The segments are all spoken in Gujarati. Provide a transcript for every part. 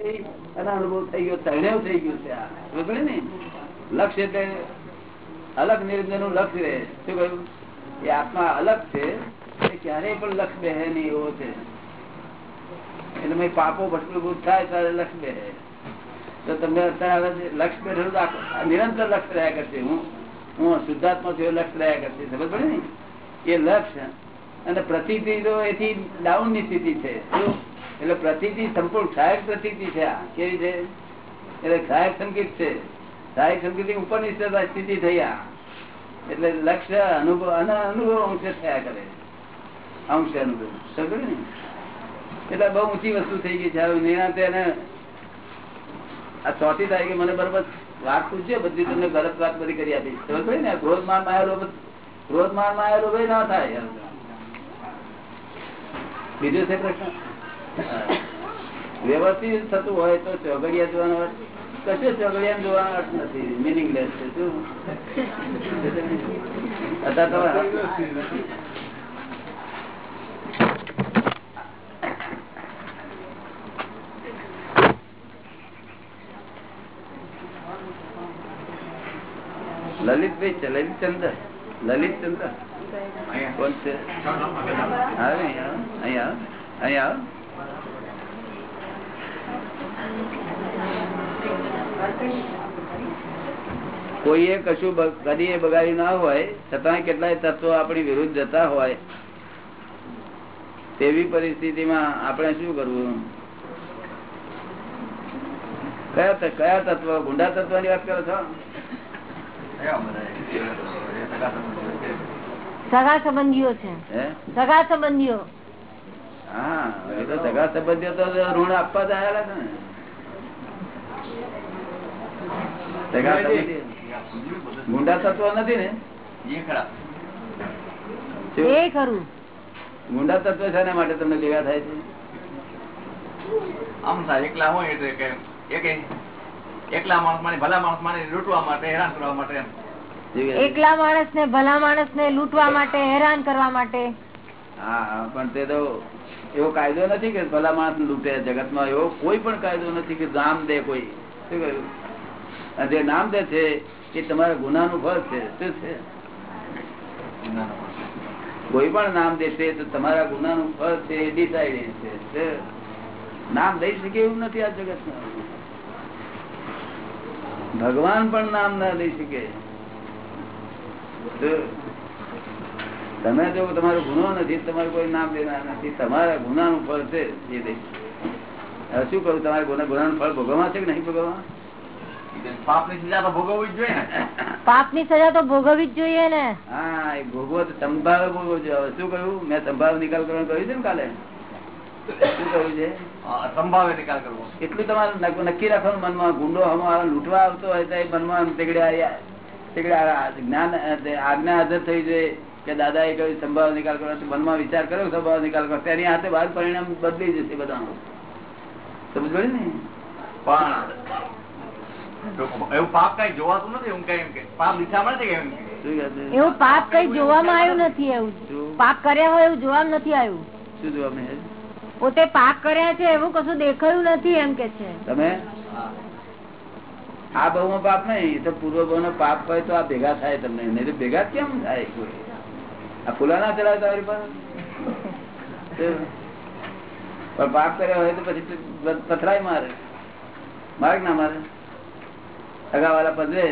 અને અનુભવ થઈ ગયો તરણેવ થઈ ગયું છે લક્ષ્ય એટલે અલગ નિરંજનનું લક્ષ્ય રહે. શું કહ્યું? એ આત્મા અલગ છે ક્યારેય પણ લક્ષ બે નહીં એવો છે. એટલે પાપો ભસ્મીભૂત થાય ત્યારે લક્ષ બે તો તમને અત્યારે લક્ષ બેઠેલું નિરંતર લક્ષ રહ્યા કરશે. હું હું શુદ્ધાત્મા છું લક્ષ રહ્યા કરશે. સમજ પડે ને? એ લક્ષ અને પ્રતિ તો એથી ડાઉનની સ્થિતિ છે. શું? એટલે પ્રતિતિ સંપૂર્ણ સહાયક પ્રતિતિ છે આ. કેવી છે? એટલે સહાયક સંકેત છે. સહાયક સંકેત ઉપરની સ્થિતિ થઈ આ. એટલે લક્ષ્ય, અનુભવ, અને અનુભવ અંશે થયા કરે. અંશે અનુભવ. સમજો ને? એટલે બહુ ઊંચી વસ્તુ થઈ ગઈ છે. હવે નિરાંતે એને આ ચોથી તારીખે મને બરોબર વાત પૂછજો. બધી તમને ગલત વાત બધી કરી આપી સમજ ને? ક્રોધ મારમાં આવેલો ક્રોધ મારમાં આવેલો ભાઈ ના થાય. બીજો છે પ્રશ્ન? વ્યવસ્થિત થતું હોય તો ચોગડિયા જોવાનો અર્થ કશું ચોગડિયા જોવાનો અર્થ નથી. મિનિંગલેસ છે. શું? અત્યારે લલિતભાઈ છે. લલિતચંદ્ર. લલિતચંદ્ર. કોણ છે? અહીંયા અહીંયા અહીંયા કોઈએ કશું કદી બગાડ્યું ના હોય છતાં કેટલાય તત્વો આપણી વિરુદ્ધ જતા હોય. તેવી પરિસ્થિતિમાં આપણે શું કરવું? કયા કયા તત્વ? ગુંડા તત્વની વાત કરો છો? સગા સંબંધીઓ છે. સગા સંબંધીઓ. હા તો સગા સંબંધીઓ તો ઋણ આપવા જ ને. સગા. ગુંડા તત્વ નથી ને? એ ખરું. ગુંડા તત્વ શાના માટે તમને ભેગા થાય છે? આમ એકલા હોય એટલે કે એકલા માણસ મને ભલા માણસ મને લૂંટવા માટે હેરાન કરવા માટે એકલા માણસ ને ભલા માણસ ને લૂંટવા માટે હેરાન કરવા માટે. હા હા, પણ તે તો એવો કાયદો નથી કે ભલા માણસ લૂંટે જગતમાં એવો કોઈ પણ કાયદો નથી કે નામ દે કોઈ. શું કહ્યું? જે નામ દે છે, એ તમારા ગુનાનું ફળ છે. શું છે? કોઈ પણ નામ દેશે તો તમારા ગુનાનું ફળ છે, એ ડિસાઈડ છે. નામ દઈ શકે એવું નથી આ જગતમાં. ભગવાન પણ નામ ના દઈ શકે? તમે જો તમારો ગુનો નથી તમારું કોઈ નામ દેનાર નથી. તમારા ગુનાનું ફળ છે એ દઈ. હવે શું કરું? તમારે ગુના ગુનાનું ફળ ભોગવવા છે કે નહીં ભોગવવા પાપ સજા તો ભોગવવી જ જોઈએ ને. પાપ સજા તો ભોગવવી જ જોઈએ ને. હા એ ભોગવો તો સંભાવે ભોગવો છે શું કહ્યું મેં સંભાવ નિકાલ કરવાનું કહ્યું છે ને કાલે? શું કહ્યું છે? સંભાવે નિકાલ કરવો. એટલું તમારે નક્કી રાખવાનું મનમાં. ગુંડો આવે, લૂંટવા આવતો હોય તો એ મનમાં તેગડે આ- તેગડે જ્ઞાન આજ્ઞા હાજર થઈ જોઈએ કે દાદા એ કહ્યું સંભાવ નિકાલ કરો. મનમાં વિચાર કર્યો સંભાવ નિકાલ કરો. તેની હાથે બાદ પરિણામ બદલી જશે બધાનું. સમજ પડે ને? પણ એવું પાપ કઈ જોવાતું નથી એવું કઈ એમ કે. પાપ દિશામાં નથી એમ કે. શું કહે છે? એવું પાપ કઈ જોવામાં આવ્યું નથી એવું. પાપ કર્યા હોય એવું જોવામાં નથી આવ્યું. શું જવાબ પોતે પાપ કર્યા છે એવું કશું દેખાયું નથી એમ કે છે. તમે? આ બહુ પાપ નહીં તો પૂર્વ બહુ પાપ હોય તો આ ભેગા થાય તમને. નહીં ભેગા કેમ થાય કોઈ? ફૂલા ના ચલાવે તમારી પણ પાપ કર્યો હોય તો પછી પથરાય મારે. મારે ના મારે. અગાવાલા પદવે,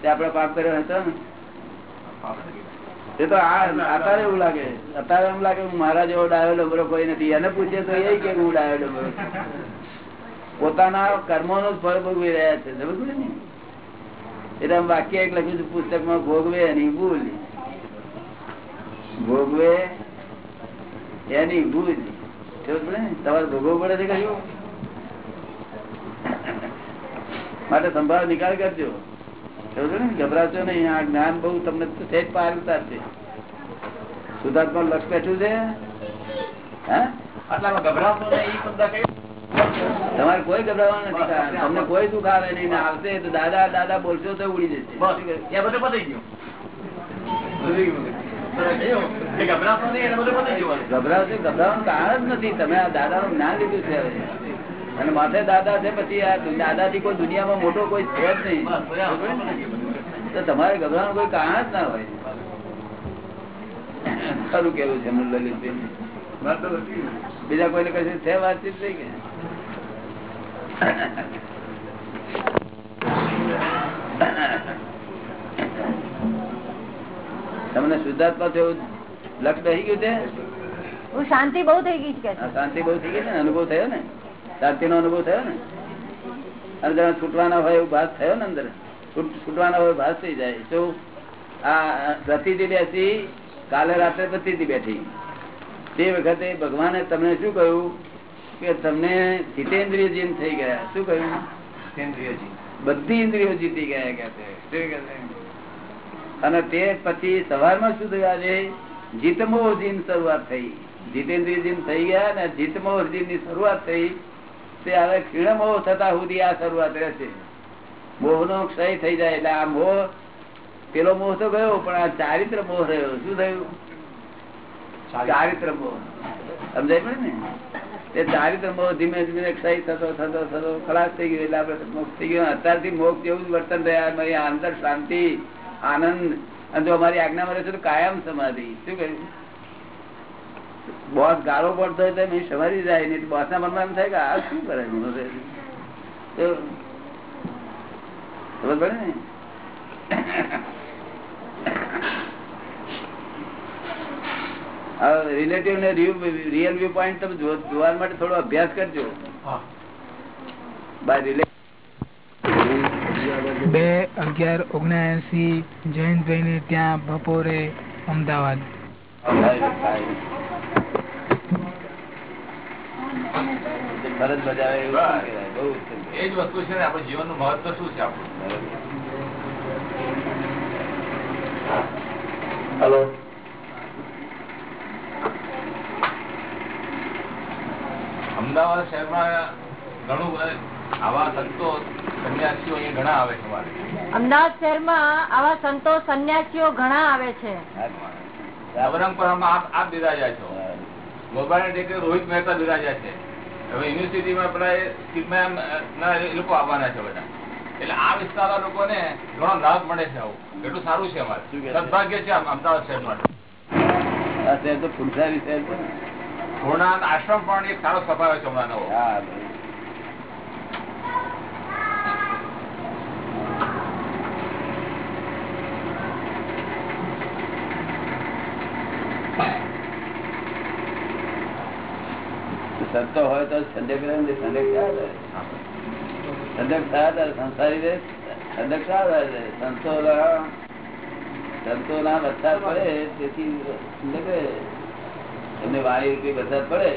તે આપડે પાપ કર્યો હોય તો એ તો અત્યારે એવું લાગે. અત્યારે એમ લાગે હું મારા જેવો ડાયો ડબરો કોઈ નથી. એને પૂછે તો એ કે હું ડાયો ડબરો પોતાના કર્મો નું ફળ ભોગવી રહ્યા છે. સમજ ને? એટલે વાક્ય એક લખ્યું છે, પુસ્તકમાં ભોગવે એની ભૂલ. ભોગવે એની ભૂજ તમારે ભોગવવું પડે છે કહ્યું માટે સંભાળ નિકાલ કરજો. ગભરાશો નહીં. આ જ્ઞાન બહુ તમને સેજ પાર છે. સુધાર્થમાં લક્ષ બેઠું છે? તમારે કોઈ ગભરાવાનું નથી. તમને કોઈ દુઃખ આવે નહીં. આવશે તો દાદા દાદા બોલશો તો ઉડી જશે. બધું પતાઈ ગયું. ગભરાવશે કોઈ દુનિયામાં જ તમારે ગભરાવાનું કોઈ કારણ જ ના હોય. ખરું કેવું છે એમનું બીજા કોઈને કશું છે વાતચીત થઈ કે? તમને શુદ્ધાત્મા થયું લક્ષ રહી ગયું છે? હું શાંતિ બહુ થઈ ગઈ છે આ શાંતિ બહુ થઈ ગઈ ને? અનુભવ થયો ને? શાંતિ નો અનુભવ થયો ને? અને જરા છૂટવાના હોય એવું ભાસ થયો ને અંદર? છૂટ- છૂટવાના હોય ભાસ થઈ જાય. શું આ પ્રતિથી બેસી કાલે રાત્રે પ્રતિથી બેઠી. તે વખતે ભગવાને તમને શું કહ્યું? કે તમને જીતેન્દ્રિય જીન થઈ ગયા. શું કહ્યું? બધી ઇન્દ્રિયો જીતી ગયા કે છે. શું કે છે? અને તે પછી સવારમાં શું થયું આજે? જીતમો ની શરૂઆત થઈ. જીતેન્દ્રજી થઈ ગયા અને જીતમો ની શરૂઆત થઈ. તે હવે ક્ષીણમો થતા સુધી આ શરૂઆત રહેશે. મોહ નો ક્ષય થઈ જાય એટલે આ મોહ પેલો મોહ તો ગયો પણ આ ચારિત્ર મોહ રહ્યો. શું થયું? ચારિત્ર. મોહ. સમજાય પડે ને? એ ચારિત્ર મોહ ધીમે ધીમે ક્ષય થતો થતો થતો ખલાસ થઈ ગયો. એટલે આપડે મોક્ષ થઈ ગયો. અત્યારથી મોક્ષ જેવું જ વર્તન રહ્યા અંદર શાંતિ આનંદ. અને જો અમારી આજ્ઞા મળે છે તો કાયમ સમાધિ. શું કહ્યું? બોસ ગાળો પડતો હોય તો મેં સમાધિ જાય નહીં બોસ ના મનમાં એમ થાય કે આ શું કરે ખબર પડે ને? રિલેટિવ ને રિયલ વ્યૂ પોઈન્ટ તમે જોવા માટે થોડો અભ્યાસ કરજો. બાય રિલેટિવ બે અગિયાર ઓગણસી જયંતભાઈ ને ત્યાં બપોરે અમદાવાદ. ફરજ બજાવે એવું એ જ વસ્તુ છે ને આપણું જીવનનું મહત્વ શું છે આપણું? હલો. અમદાવાદ શહેરમાં ઘણું બધું આવા સંતો સંન્યાસીઓ અહીંયા ઘણા આવે છે અમદાવાદ શહેરમાં આવા સંતો સંન્યાસીઓ ઘણા આવે છે. નવરંગપુરામાં આપ આપ બિરાજ્યા છો. ગોપાલ ટેકરે રોહિત મહેતા બિરાજ્યા છે. હવે યુનિવર્સિટીમાં પેલા એ ના લોકો આવવાના છે બધા. એટલે આ વિસ્તારના લોકોને ઘણો લાભ મળે છે આવું. એટલું સારું છે અમારે? સદભાગ્ય છે આમ અમદાવાદ શહેર માટે. આ તો ફૂલસારી શહેર છે ને. પૂર્ણાનંદ આશ્રમ પણ એક સારો સ્વભાવ છે હમણાં નવો. સંતો હોય તો ક્યાં થયા ત્યારે સંસારી રહે ક્યાં રહે? સંતો સંતો ના વરસાદ પડે, તેથી ઠંડક રહે. એમને વાણી રૂપી વરસાદ પડે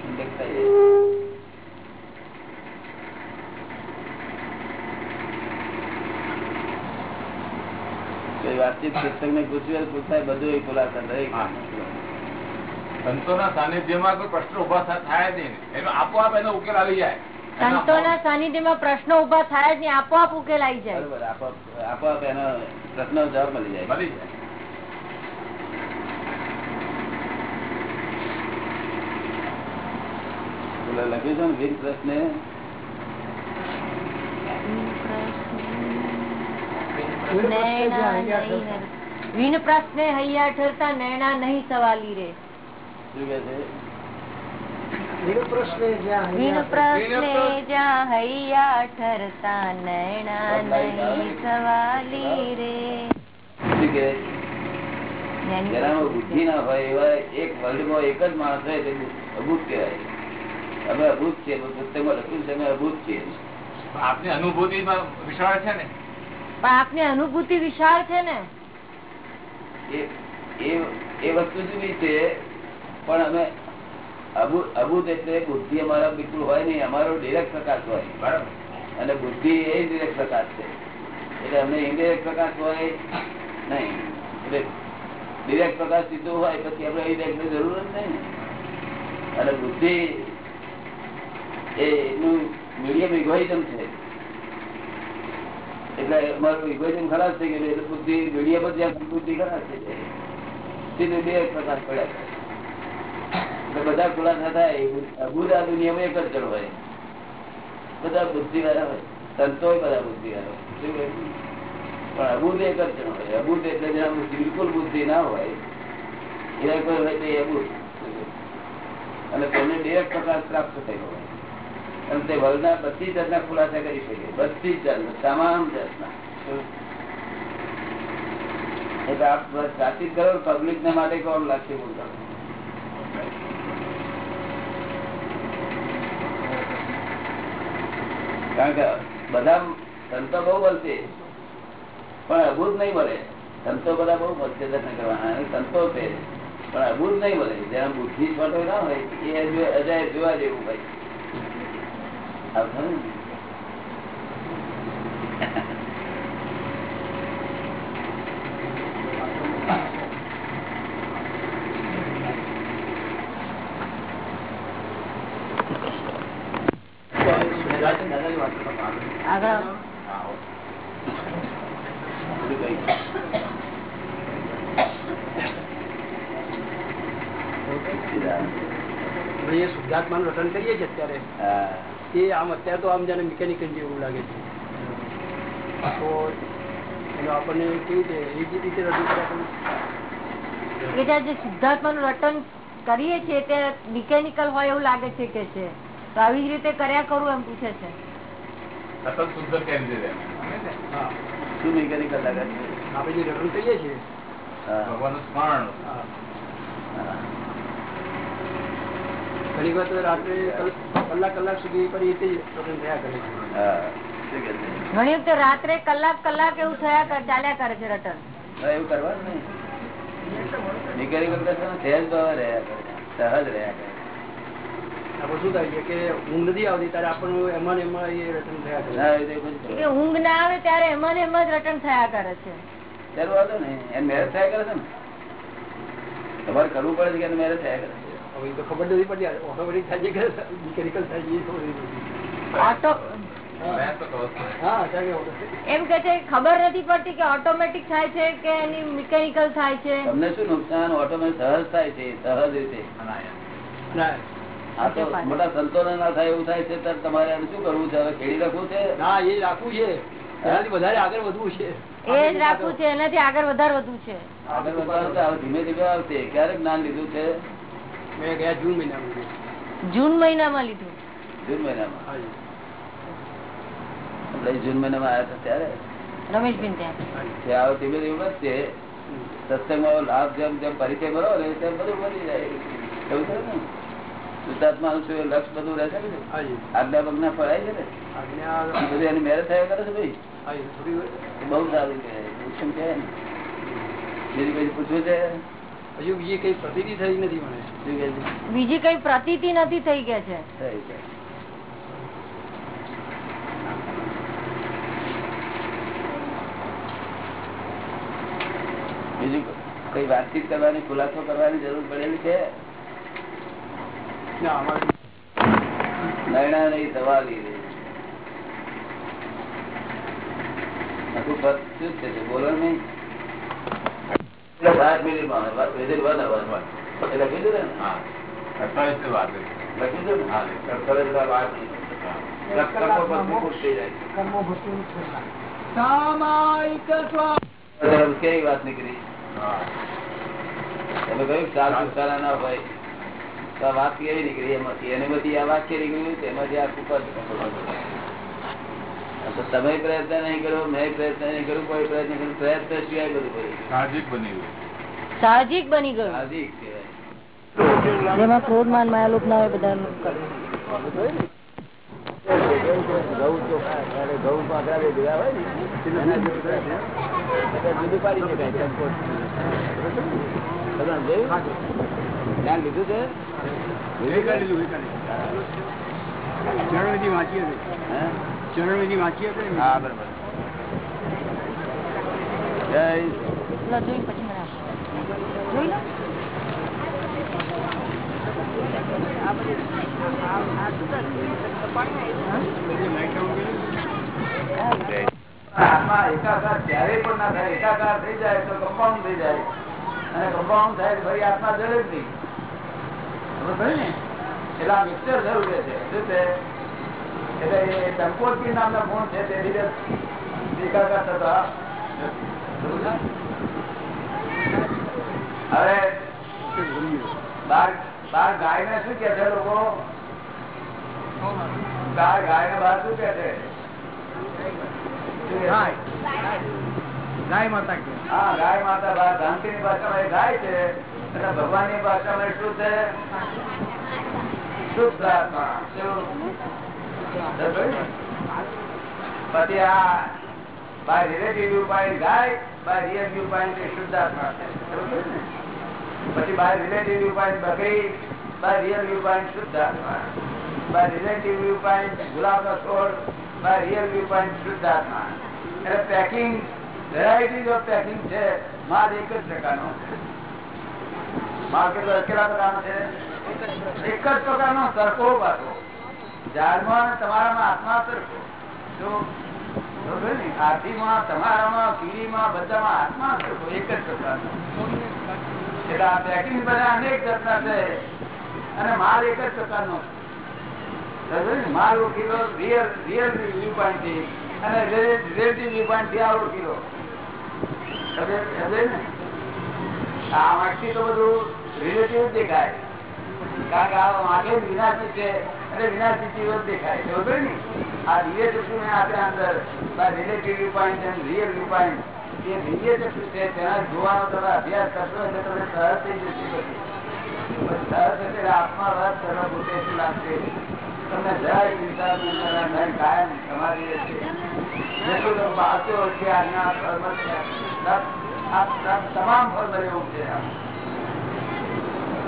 ઠંડક થાય વાતચીત પુસ્તક ને પૂછ્યું પૂછાય, બધું ખુલાસા દરેક. સંતોના સાનિધ્યમાં કોઈ પ્રશ્ન ઊભા થાય જ નહીં. એનો આપોઆપ એનો ઉકેલ આવી જાય. સંતોના સાનિધ્યમાં પ્રશ્નો ઊભા થાય જ નહીં આપોઆપ ઉકેલ આવી જાય. બરોબર આપોઆપ આપોઆપ એનો પ્રશ્ન જવાબ મળી જાય. મળી જાય. લખ્યું છે ને વીર પ્રશ્ને? વિન પ્રશ્ને હૈયા ઠરતા નૈણા નહીં સવાલી રે. શું કે છે? વિન પ્રશ્ને જ્યાં હૈયા ઠરતા નૈણા નહીં સવાલી રે. શું કે જેનામાં બુદ્ધિ ના હોય એવા એક વર્લ્ડમાં એક જ માણસ હોય તે અભૂત કહેવાય. અમે અભૂત છીએ પુસ્તકમાં લખ્યું છે અમે અભૂત છીએ. આપની અનુભૂતિ વિશાળ છે ને? પણ આપની અનુભૂતિ વિશાળ છે ને? એ એ- એ વસ્તુ જુદી છે? પણ અમે અભૂત એટલે બુદ્ધિ અમારા બિલકુલ હોય નહીં અમારો ડિરેક્ટ પ્રકાશ હોય. બરાબર. અને બુદ્ધિ એ ડિરેક્ટ પ્રકાશ છે. એટલે અમને ઇન્ડિરેક્ટ પ્રકાશ હોય નહીં. એટલે ડિરેક્ટ પ્રકાશ સીધો હોય પછી આપણે ઇન્ડિરેક્ટ જરૂર જ નહીં. અને બુદ્ધિ એનું મીડિયમ ઇગોઇઝમ છે. એટલે અમારું ઇગોઇઝમ ખરાબ થઈ ગયેલું એટલે બુદ્ધિ મીડિયમ જ બુદ્ધિ ખરાબ થઈ જાય. સીધું ડિરેક્ટ પ્રકાશ પડ્યા બધા ખુલાસા થાય અભૂત આ દુનિયામાં એક જ જણ હોય. બધા બુદ્ધિ વાળા હોય. સંતો બધા બુદ્ધિ વાળા? પણ અબુદ એક જ જણ હોય. અબુદ એટલે બિલકુલ બુદ્ધિ ના હોય, એના કોઈ હોય તો અબુદ અને તેને બે પ્રકાશ પ્રાપ્ત થયો હોય. અને તે વલના બધી જાતના ખુલાસા કરી શકે. બધી જાતના, તમામ જાતના. એટલે આપ સાચી કરો પબ્લિક ને માટે કોણ લાગશે બોલતા કારણ કે બધા સંતો બહુ બોલશે પણ અભૂત નહીં મળે સંતો બધા બહુ બોલશે દર્શન કરવાના સંતો છે. પણ અભૂત નહીં મળે જેના બુદ્ધિ છોટો ના હોય, એ અજાય જોવા જેવું ભાઈ આ ખરું ને? આગળ બધું કઈ. ભાઈ એ શુદ્ધાત્માનું રટન કરીએ છીએ અત્યારે હા. એ આમ અત્યારે તો આમ જાણે મિકેનિકલ જેવું લાગે છે. તો એનો આપણને કેવી છે એ જ રીતે રજૂ કર્યા કરું જ્યાં જે સિદ્ધાર્થમાં રટન કરીએ છીએ તે મિકેનિકલ હોય એવું લાગે છે કે છે. તો આવી જ રીતે કર્યા કરું એમ પૂછે છે. સતત શુદ્ધ કેમ છે હા. શું મિકેનિકલ લાગે છે? આપણે જે રટન કરીએ છીએ. ભગવાનનું સ્મરણ. હા. હા. ઘણી વાર તો રાત્રે કલાક કલાક સુધી પર એ થયા કરે છે? ઘણી વખતે રાત્રે કલાક કલાક એવું થયા ચાલ્યા કરે છે રટન. એવું કરવાનું નહીં. સહેજ ભાવ રહ્યા કરે. સહજ રહ્યા કરે. શું થાય છે કે ઊંઘ નથી આવતી ત્યારે આપણને એમાં એમાં એ રટન થયા કરે. ઊંઘ ના આવે ત્યારે એમાં ને એમાં જ રટન થયા કરે છે. ચાલુ વાંધો ને એને મેરેજ થયા કરે છે ને? તમારે કરવું પડે છે કે મેરેજ થયા કરે? તો ખબર નથી પડતી. ઓટોમેટિક થાય છે કે મિકેનિકલ થાય છે તો એમ કે છે ખબર નથી પડતી કે ઓટોમેટિક થાય છે કે એની મિકેનિકલ થાય છે. તમને શું નુકસાન? ઓટોમેટિક સહજ થાય છે સહજ રીતે. અનાયાસ. ના. આ તો મોટા સંતોને ના થાય એવું થાય છે ત્યારે તમારે એને શું કરવું છે? હવે ખેડી રાખવું છે? ના એ રાખવું છે. એનાથી વધારે આગળ વધવું છે. એ જ રાખવું છે એનાથી આગળ વધારે વધુ છે. આગળ વધારે ધીમે ધીમે આવશે. ક્યારે જ્ઞાન લીધું છે? મેં ગયા જૂન મહિનામાં લીધું. જૂન મહિનામાં લીધું? જૂન મહિનામાં. આપણે જૂન મહિનામાં આવ્યા હતા ત્યારે? રમેશબેન ત્યાં. હાજી. તે આવો ધીમે ધીમે વધશે. હમ. સત્સંગમાં લાભ જેમ જેમ પરિચય ભરો ને તેમ બધું વધી જાય. એવું છે ને? શુદ્ધાત્મા નું શું લક્ષ બધું રહેશે ને? હાજી. આજ્ઞા પડાય છે ને? બધું એની મેરેજ થયા કરે છે ભાઈ. બહુ સારું છે. ઉત્તમ છે. ને બીજું કઈ પૂછવું છે? હજુ બીજી કઈ પ્રતિનિધિ થઈ નથી મને. બીજી કઈ પ્રતીતિ નથી થઈ ગયા છે? બીજું કઈ વાતચીત કરવાની ખુલાસો કરવાની જરૂર પડેલી છે? ના અમારે નૈણા નહીં સવાલી આખું પદ શું છે બોલો નહીં. પાંચ મિનિટમાં આવે. વાત લખી હા. વાત લખી વાત કેવી વાત નીકળી? હા. તમે કહ્યું ચાર પુસ્તકાના ના હોય. તો આ વાત કેવી નીકળી? એમાંથી એને બધી આ વાક્ય નીકળી? એમાંથી આ કુપર તમે પ્રયત્ન નહીં કરો મેં પ્રયત્ન નહીં કરું કોઈ પ્રયત્ન કરું. પ્રયત્ન સિવાય બધું કર્યું સાહજિક બની ગયું. સાહજિક બની ગયું. સાહજિક જેમાં ક્રોધ માન માયાલોભ ના હોય બધા ઘઉં ઘઉં પાકડા ભેગા હોય ને જુદું પાડી શકાય? જ્ઞાન લીધું છે વાંચીએ છીએ. વાંચી ને. હા બરાબર. જય જોઈ પછી મને જોઈ આત્મા એકાકાર ક્યારેય પણ ના થાય. એકાકાર થઈ જાય તો કમ્પાઉન્ડ થઈ જાય. અને કમ્પાઉન્ડ થાય તો ફરી આત્મા જડે જ નહીં. ને? એટલે આ મિક્સર જરૂર છે. શું છે? એટલે સંકોચી નામના ગુણ છે તે રીતે સ્વીકારતા થતા હવે બાર બાર ગાય ને શું કે છે લોકો? ગાય ગાય ને બહાર શું કે છે? શું કે ગાય. માતા હા ગાય માતા બહાર શાંતિ ની ભાષામાં ગાય છે. અને ભગવાનની ભાષામાં શું છે? શુદ્ધ આત્મા. શું? પછી by relative point by real view point એ શુદ્ધ આત્મા છે. સમજ્યો ને? પછી બાય રિલેટિવ વ્યૂ પોઈન્ટ બકરી બાય છોડ, બાય રિયલ વ્યૂ પોઈન્ટ શુદ્ધ આત્મા. એટલે પેકિંગ વેરાયટીઝ ઓફ પેકિંગ છે, માલ એક જ પ્રકારનો. માર્કેટ કેટલા પ્રકારનો છે? એક જ પ્રકારનો સરખો પાછો ઝાડમાં તમારામાં આત્મા સરખો અને માલ એક જ પ્રકારનો આ ઓળખીલો. તો બધું રિલેટિવ દેખાય. કારણ કે આ વાંકે વિનાશી છે. એટલે વિનાશી જીવો જ દેખાય બરોબર ને આ દિવ્ય ચક્ષુ ને આપણે અંદર relative view point real view એ દિવ્ય ચક્ષુ છે, તેના જોવાનો તમે અભ્યાસ કરશો એટલે તમને સહજ થઈ જશે. સહજ આત્મા રસ સર્વ ભૂતે લાગશે તમને જરાય ચિંતા કાયમ તમારી રહેશે તમે છે તમામ ફળ બને એવું છે.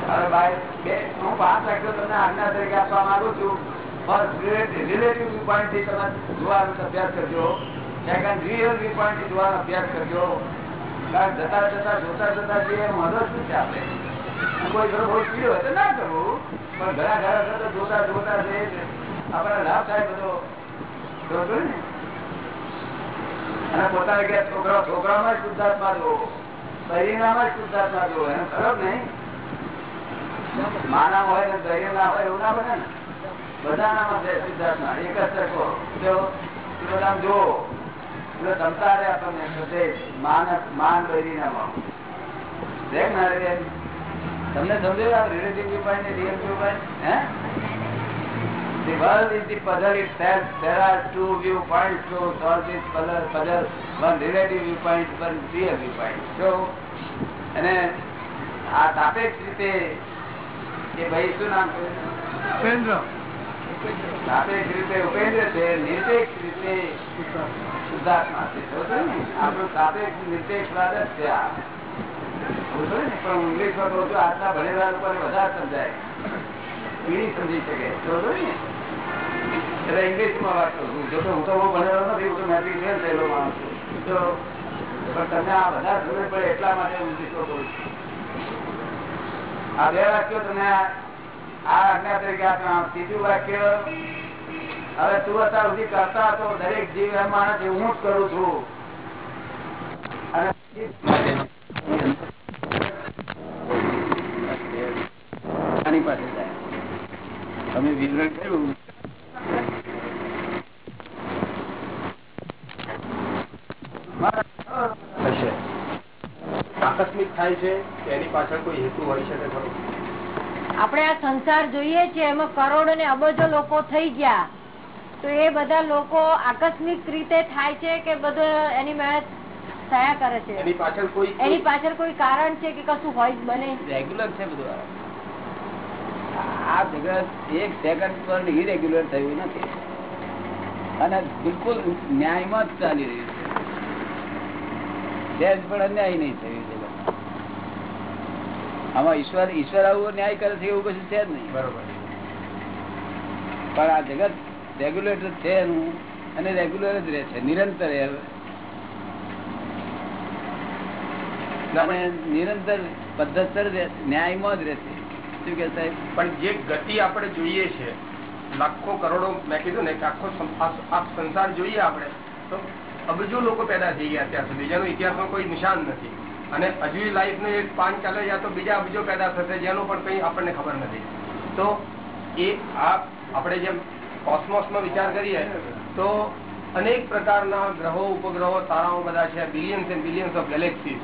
હું જતા છે આપણે કોઈ થાય બધો. બરોબર ને? અને પોતાને કે છોકરા છોકરામાં શુદ્ધાત્મા જુઓ. શરીરમાં શુદ્ધાત્મા જુઓ. એનો ખરાબ નહીં? માના હોય ને દરિય ના હોય એવું ના બને ને બધાનામાં છે શુદ્ધાત્મા એક જ જો પેલો જુઓ એટલે ક્ષમતા રે આપણને બધે માનસ માન બૈરી ના ભાવ દેખ ના રે તમને સમજાયું રિલેટિવ વ્યૂ ને રિયલ વ્યૂ હે The world is the puzzle itself. There are two viewpoints to solve this puzzle. puzzle. One relative viewpoint, one real viewpoint. So, અને આ સાપેક્ષ રીતે એ ભાઈ શું નામ? ઉપેન્દ્ર. સાપેક્ષ રીતે ઉપેન્દ્ર છે નિરપેક્ષ રીતે શુદ્ધાત્મા છે. આપણું સાપેક્ષ નિરપેક્ષવાદ જ છે આ. ને? પણ ઇંગ્લિશમાં કહું છું આજના ભણેલા લોકોને વધારે સમજાય. પીડી સમજી શકે. બરોબર ને? એટલે ઇંગ્લિશમાં વાત કરું જો હું તો બહુ ભણેલો નથી હું તો મેટ્રિક ફેલ થયેલો માણસ છું. તો પણ તમને આ બધા સમજ પડે એટલા માટે હું ઇંગ્લિશમાં કહું છું. આ બે વાક્યો તમે આ આજ્ઞા તરીકે આપણા ત્રીજું વાક્ય હવે તું અત્યાર સુધી કરતા હતો, દરેક જીવ એમ હું જ કરું છું. અને તમે વિવરણ કર્યું. આકસ્મિક થાય છે એની પાછળ કોઈ હેતુ હોય શકે આપણે આ સંસાર જોઈએ છે એમાં કરોડો ને અબજો લોકો થઈ ગયા. તો એ બધા લોકો આકસ્મિક રીતે થાય છે કે બધું એની મહેનત થયા કરે છે? એની પાછળ કોઈ એની પાછળ કોઈ કારણ છે કે કશું હોય બને? રેગ્યુલર છે બધું આ? જગત એક સેકન્ડ પર ઇરેગ્યુલર થયું નથી. અને બિલકુલ ન્યાયમાં જ ચાલી રહ્યું છે. સહેજ પણ અન્યાય નહીં થયું આમાં ઈશ્વર ઈશ્વર આવું ન્યાય કરે છે એવું કશું છે જ નહીં. બરોબર. પણ આ જગત રેગ્યુલેટર છે એનું અને રેગ્યુલર જ રહે છે નિરંતર નિરંતર પદ્ધતર ન્યાયમાં જ રહેશે શું કે સાહેબ? પણ જે ગતિ આપણે જોઈએ છે લાખો કરોડો મેં કીધું ને કે આખો સંસાર જોઈએ આપણે તો અબજો લોકો પેદા થઈ ગયા અત્યાર સુધી, જેનો ઇતિહાસમાં કોઈ નિશાન નથી. અને હજુ લાઈફનું એક પાન ચાલે યા તો બીજા અબજો પેદા થશે, જેનું પણ કઈ આપણને ખબર નથી. તો એ આ આપણે જેમ કોસ્મોસમાં વિચાર કરીએ, તો અનેક પ્રકારના ગ્રહો, ઉપગ્રહો, તારાઓ બધા છે billions and billions of galaxies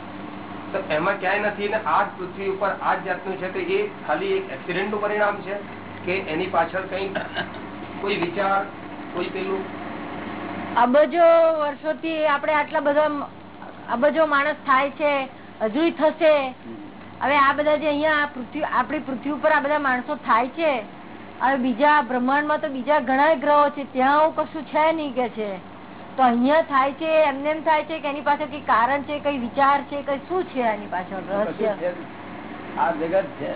તો એમાં ક્યાંય નથી ને આ પૃથ્વી ઉપર આ જાતનું છે તો એ ખાલી એક એક્સિડન્ટનું પરિણામ છે કે એની પાછળ કંઈ કોઈ વિચાર, કોઈ પેલું અબજો વર્ષોથી આપણે આટલા બધા અબજો માણસ થાય છે હજુ થશે. હવે આ બધા જે અહીંયા પૃથ્વી આપણી પૃથ્વી ઉપર આ બધા માણસો થાય છે હવે બીજા બ્રહ્માંડમાં તો બીજા ઘણા ગ્રહો છે ત્યાં હું કશું છે નહીં કે છે. તો અહીંયા થાય છે એમને એમ થાય છે કે એની પાસે કઈ કારણ છે કઈ વિચાર છે કઈ શું છે એની પાછળ રહસ્ય? આ જગત છે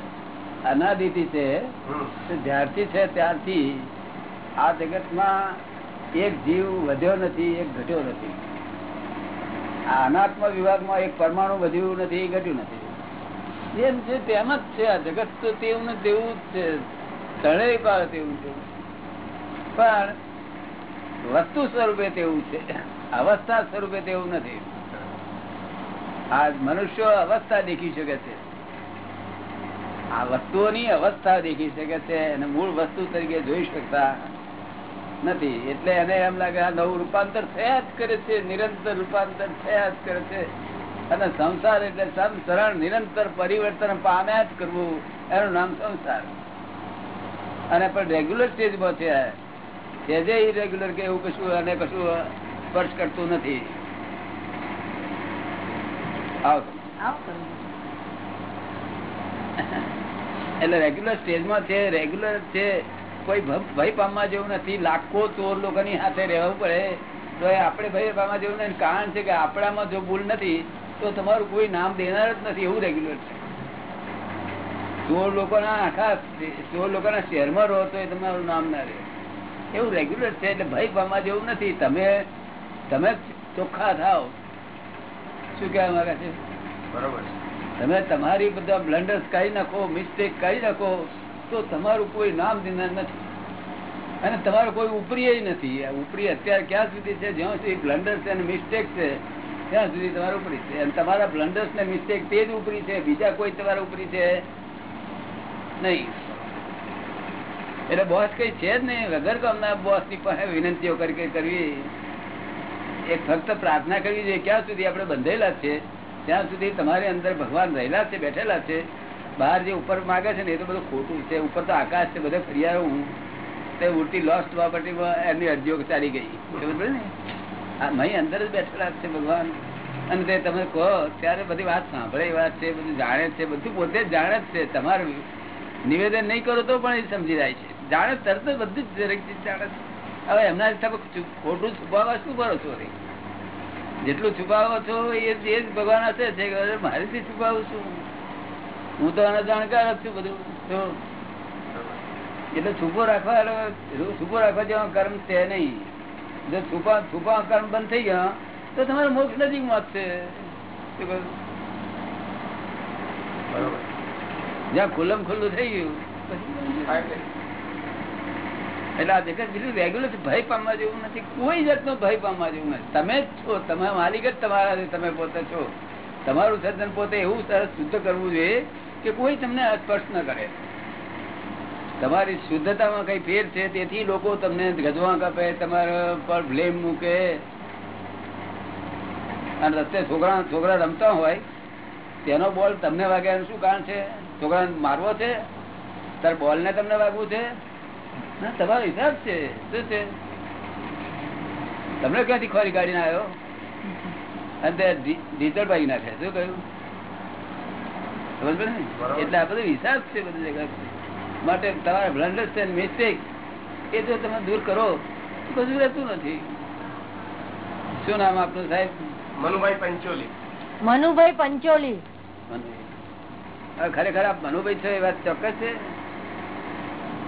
અનાદિતિ છે જ્યારથી છે ત્યારથી આ જગતમાં એક જીવ વધ્યો નથી, એક ઘટ્યો નથી. આ અનાત્મ વિભાગમાં એક પરમાણુ વધ્યું નથી, ઘટ્યું નથી. એમ છે તેમ જ છે, આ જગત તો તેવું ને તેવું જ છે. તળે પાડે તેવું છે. પણ વસ્તુ સ્વરૂપે તેવું છે. અવસ્થા સ્વરૂપે તેવું નથી. આ મનુષ્યો અવસ્થા દેખી શકે છે. આ વસ્તુઓની અવસ્થા દેખી શકે છે અને મૂળ વસ્તુ તરીકે જોઈ શકતા નથી. એટલે એને એમ લાગે આ નવું રૂપાંતર થયા જ કરે છે નિરંતર રૂપાંતર થયા જ કરે છે. અને સંસાર એટલે સંસરણ નિરંતર પરિવર્તન પામ્યા જ કરવું. એનું નામ સંસાર. અને પણ રેગ્યુલર સ્ટેજમાં છે. જે ઇરેગ્યુલર કે એવું કશું અને કશું સ્પર્શ કરતું નથી. એટલે રેગ્યુલર સ્ટેજમાં છે રેગ્યુલર છે. કોઈ ભય પામવા જેવું નથી. લાખો ચોર લોકોની સાથે રહેવું પડે. તો આપણે ભય પામવા જેવું નથી. કારણ છે કે આપણામાં જો ભૂલ નથી તો તમારું કોઈ નામ દેનાર જ નથી. એવું રેગ્યુલર છે. ચોર લોકોના આખા ચોર લોકોના શહેરમાં રહો તો એ તમારું નામ ના રહે એવું રેગ્યુલર છે. એટલે ભય પામવા જેવું નથી. તમે તમે ચોખ્ખા થાવ શું કહેવા માંગે છે? બરોબર તમે તમારી બધા બ્લન્ડર્સ કાઢી નાખો મિસ્ટેક કઈ નાખો. તો તમારું કોઈ નામ દેનાર નથી. અને તમારો કોઈ ઉપરી નથી. ઉપરી અત્યારે ક્યાં સુધી છે? જ્યાં સુધી બ્લન્ડર્સ અને મિસ્ટેક છે, ત્યાં સુધી તમારું ઉપરી છે. અને તમારા બ્લન્ડર્સ ને મિસ્ટેક તે જ ઉપરી છે. બીજા કોઈ તમારા ઉપરી છે? નહીં. એટલે બોસ કઈ છે જ નહીં. વગર કામના બોસની પાસે વિનંતીઓ કરી કઈ કરવી. એક ફક્ત પ્રાર્થના કરવી જોઈએ. ક્યાં સુધી આપણે બંધેલા છે? ત્યાં સુધી તમારી અંદર ભગવાન રહેલા છે, બેઠેલા છે. બહાર જે ઉપર માગે છે ને એ તો બધું ખોટું છે. ઉપર તો આકાશ છે, બધે ફરિયારો હું. તે ઉડતી લોસ્ટ પ્રોપર્ટી એમની અરજીઓ ચાલી ગઈ. ખબર ને? અહીં અંદર જ બેઠેલા છે ભગવાન. અને તે તમે કહો, ત્યારે બધી વાત સાંભળે વાત છે, બધું જાણે છે, બધું પોતે જાણે જ છે. તમારું નિવેદન નહીં કરો તો પણ એ સમજી જાય છે. જાણે તરત બધું જ દરેક ચીજ જાણે છે. હવે એમના ખોટું છુપાવવા શું કરો છો જેટલું છુપાવો છો એ જ ભગવાન હશે. છે, મારેથી છુપાવું છું. હું તો આનો જાણકાર જ છું બધું. એટલે છુપો રાખવા છુપો રાખવા જેવા કર્મ છે નહીં. જો છુપા છુપા કર્મ બંધ થઈ ગયા તો તમારે મોક્ષ નજીકમાં છે. જ્યાં ખુલ્લમ ખુલ્લું થઈ ગયું. એટલે આ જગત બીજું રેગ્યુલર ભય પામવા જેવું નથી. કોઈ જાતનો ભય પામવા જેવું નથી. તમે જ છો તમે માલિક જ તમારા તમે પોતે છો. તમારું સર્જન પોતે એવું સરસ શુદ્ધ કરવું જોઈએ કે કોઈ તમને સ્પર્શ ન કરે. તમારી શુદ્ધતામાં કઈ ફેર છે, તેથી લોકો તમને ગજવા કપે, તમારા પર બ્લેમ મૂકે. અને રસ્તે છોકરા છોકરા રમતા હોય, તેનો બોલ તમને વાગ્યાનું શું કારણ છે? છોકરાને મારવો છે? તાર બોલ ને તમને વાગવું છે? તમારો હિસાબ છે. શું છે? તમને ક્યાંથી ખોરી કાઢીને આવ્યો? અને તે ડીઝલ ભાગી નાખે શું કહ્યું? સમજ ને? એટલે આ બધું વિશ્વાસ છે બધું જગ્યા માટે તમારા બ્લન્ડર છે મિસ્ટેક એ જો તમે દૂર કરો તો કશું રહેતું નથી. શું નામ આપનું સાહેબ? મનુભાઈ પંચોલી. મનુભાઈ પંચોલી. મનુભાઈ. હવે ખરેખર આપ મનુભાઈ છો એ વાત ચોક્કસ છે?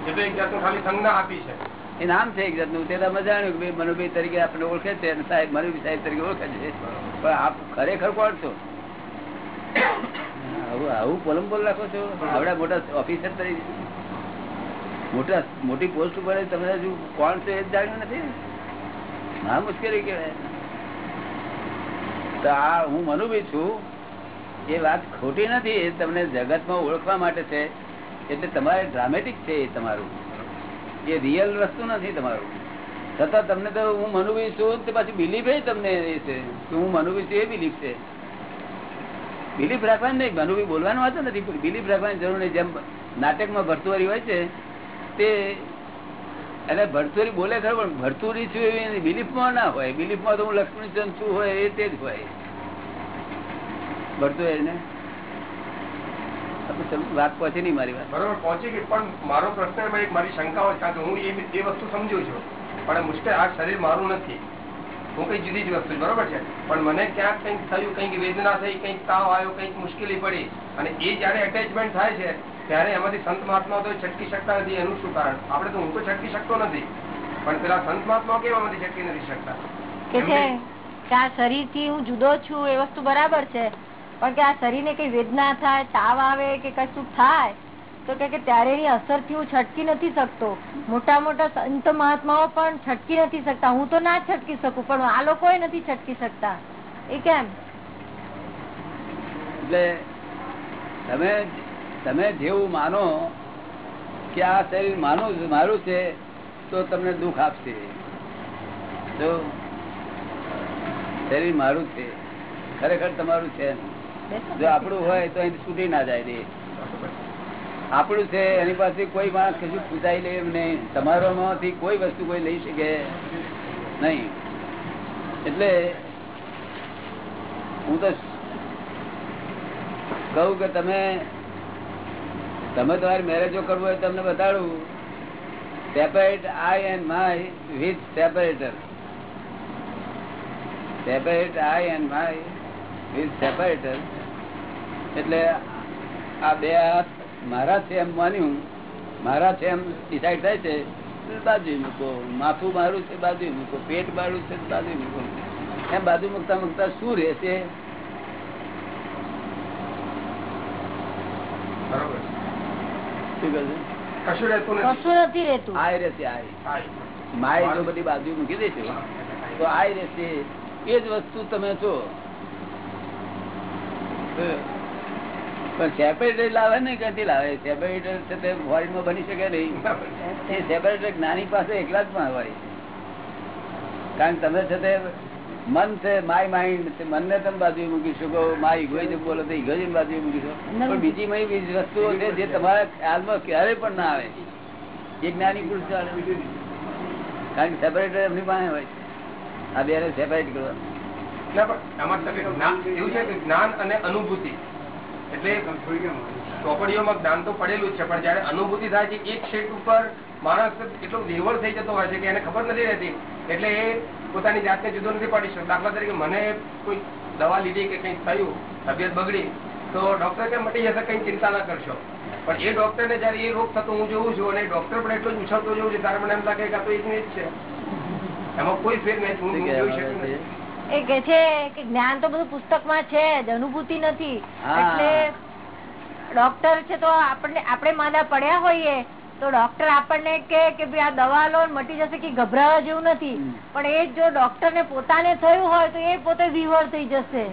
એ તો એક જાતનું ખાલી સંજ્ઞા આપી છે. એ નામ છે એક જાતનું. તે તમે જાણ્યું કે મનુભાઈ તરીકે આપણે ઓળખે છે સાહેબ, મનુભાઈ સાહેબ તરીકે ઓળખે છે. પણ આપ ખરેખર કોણ છો? આવું પોલમ બોલ રાખો છો? આવડા મોટા ઓફિસર તરીકે. મોટા, મોટી પોસ્ટ ઉપર તમે હજુ કોણ છો એ જ જાણ્યું નથી? ના મુશ્કેલી કહેવાય. તો આ હું મનુભાઈ છું. એ વાત ખોટી નથી, એ તમને જગતમાં ઓળખવા માટે છે. એટલે તમારે ડ્રામેટિક છે એ તમારું. એ રિયલ વસ્તુ નથી તમારું. છતાં તમને તો હું મનુભી છું, તે બિલીફ તમને એ છે. કે હું મનુભી છું એ બિલીફ છે. બિલીફ રાખવાની નહીં મનુભી બોલવાનું વાત નથી. બિલીફ રાખવાની જરૂર નહીં. જેમ નાટકમાં ભરતુઆરી હોય છે, તે એટલે ભરતુરી બોલે ખરું, પણ ભરતુરી છું એવી બિલીફમાં ના હોય. બિલીફમાં તો હું લક્ષ્મીચંદ છું હોય, એ તે જ હોય. ભરતુરી વાત પહોંચી નહીં મારી વાત. બરોબર પહોંચી ગઈ. પણ મારો પ્રશ્ન એક મારી શંકા હોય કારણ કે હું એ એ વસ્તુ સમજુ છું. પણ મુશ્કેલ આ શરીર મારું નથી. હું કઈ જુદી જ વસ્તુ બરોબર છે? પણ મને ક્યાંક કંઈક થયું કંઈક વેદના થઈ કંઈક તાવ આવ્યો કંઈક મુશ્કેલી પડી. અને એ જયારે એટેચમેન્ટ થાય છે ત્યારે એમાંથી સંત મહાત્મા તો છટકી શકતા નથી. એનું શું કારણ? આપણે તો હું તો છટકી શકતો નથી. પણ પેલા સંત મહાત્મા કેમ એમાંથી છટકી નથી શકતા? કે છે કે આ શરીરથી હું જુદો છું એ વસ્તુ બરાબર છે. પણ કે આ શરીર ને કઈ વેદના થાય, તાવ આવે કે કશું થાય, તો કે ત્યારે એની અસરથી હું છટકી નથી શકતો. મોટા મોટા સંત મહાત્માઓ પણ છટકી નથી શકતા. હું તો ના છટકી શકું, પણ આ લોકો નથી છટકી શકતા. એ કેમ? એટલે તમે તમે જેવું માનો કે આ શરીર માનું મારું છે, તો તમને દુઃખ આપશે. તો શરીર મારું છે, ખરેખર તમારું છે નહીં. જો આપણું હોય તો અહીં સુધી ના જાય દે આપણું છે, એની પાસે કોઈ માણસ કશું પૂછાઈ લે એમ નહીં. સમારોહમાંથી કોઈ વસ્તુ કોઈ લઈ શકે નહીં. એટલે હું તો કહું કે તમે તમે તમારી મેરેજો કરવું હોય તમને બતાડું. Separate I and my with separator separate I and my with separator એટલે આ બે હાથ મારા છે એમ માન્યું મારા છે એમ ડિસાઈડ થાય છે બાજુ મૂકો. માથું મારું છે બાજુ મૂકો. પેટ મારું છે બાજુ મૂકો. એમ બાજુ મૂકતા મૂકતા શું રહેશે. માય જો બધી બાજુ મૂકી દેશો તો આ રહેશે. એ જ વસ્તુ તમે છો. પણ સેપરેટર લાવે ને ક્યાંથી લાવે? સેપરેટર છે તે ફોરેનમાં બની શકે નહીં. એ સેપરેટર જ્ઞાની પાસે એકલા જ પણ હોય કારણ તમે છે તે મન છે માય માઇન્ડ મનને તમે બાજુ મૂકી શકો. માય ઇગોઇઝમ બોલો તો ઇગોઇઝમ બાજુ મૂકી શકો. પણ બીજી મય બીજી વસ્તુઓ છે જે તમારા ખ્યાલમાં ક્યારે પણ ના આવે. એ જ્ઞાની પુરુષ કારણ કે સેપરેટર એમની પાસે હોય. આ બે સેપરેટ તમે એવું છે કે જ્ઞાન અને અનુભૂતિ એટલે ચોપડીઓમાં જ્ઞાન તો પડેલું છે પણ જયારે અનુભૂતિ થાય છે એક ક્ષેત્ર ઉપર માણસ એટલો વિવળ થઈ જતો હોય છે કે એને ખબર નથી રહેતી. એટલે એ પોતાની જાતને જુદો નથી પાડી શકતો. દાખલા તરીકે મને કોઈ દવા લીધી કે કંઈક થયું તબિયત બગડી તો ડોક્ટર કે મટી જશે કઈ ચિંતા ના કરશો. પણ એ ડોક્ટર ને જયારે એ રોગ થતો હું જોઉં છું અને ડોક્ટર પણ એટલો જ ઉછળતો જોઉં છું ત્યારે મને એમ લાગે કે આ તો એક જ છે. એમાં કોઈ ફેર નહીં હું જોઈ શકું નથી. એ કે છે કે જ્ઞાન તો બધું પુસ્તકમાં છે જ અનુભૂતિ નથી. એટલે ડોક્ટર છે તો આપણને આપણે માદા પડ્યા હોઈએ તો ડોક્ટર આપણને કે કે ભાઈ આ દવા લો મટી જશે કે ગભરાવા જેવું નથી. પણ એ જો ડોક્ટર ને પોતાને થયું હોય તો એ પોતે વિવર થઈ જશે.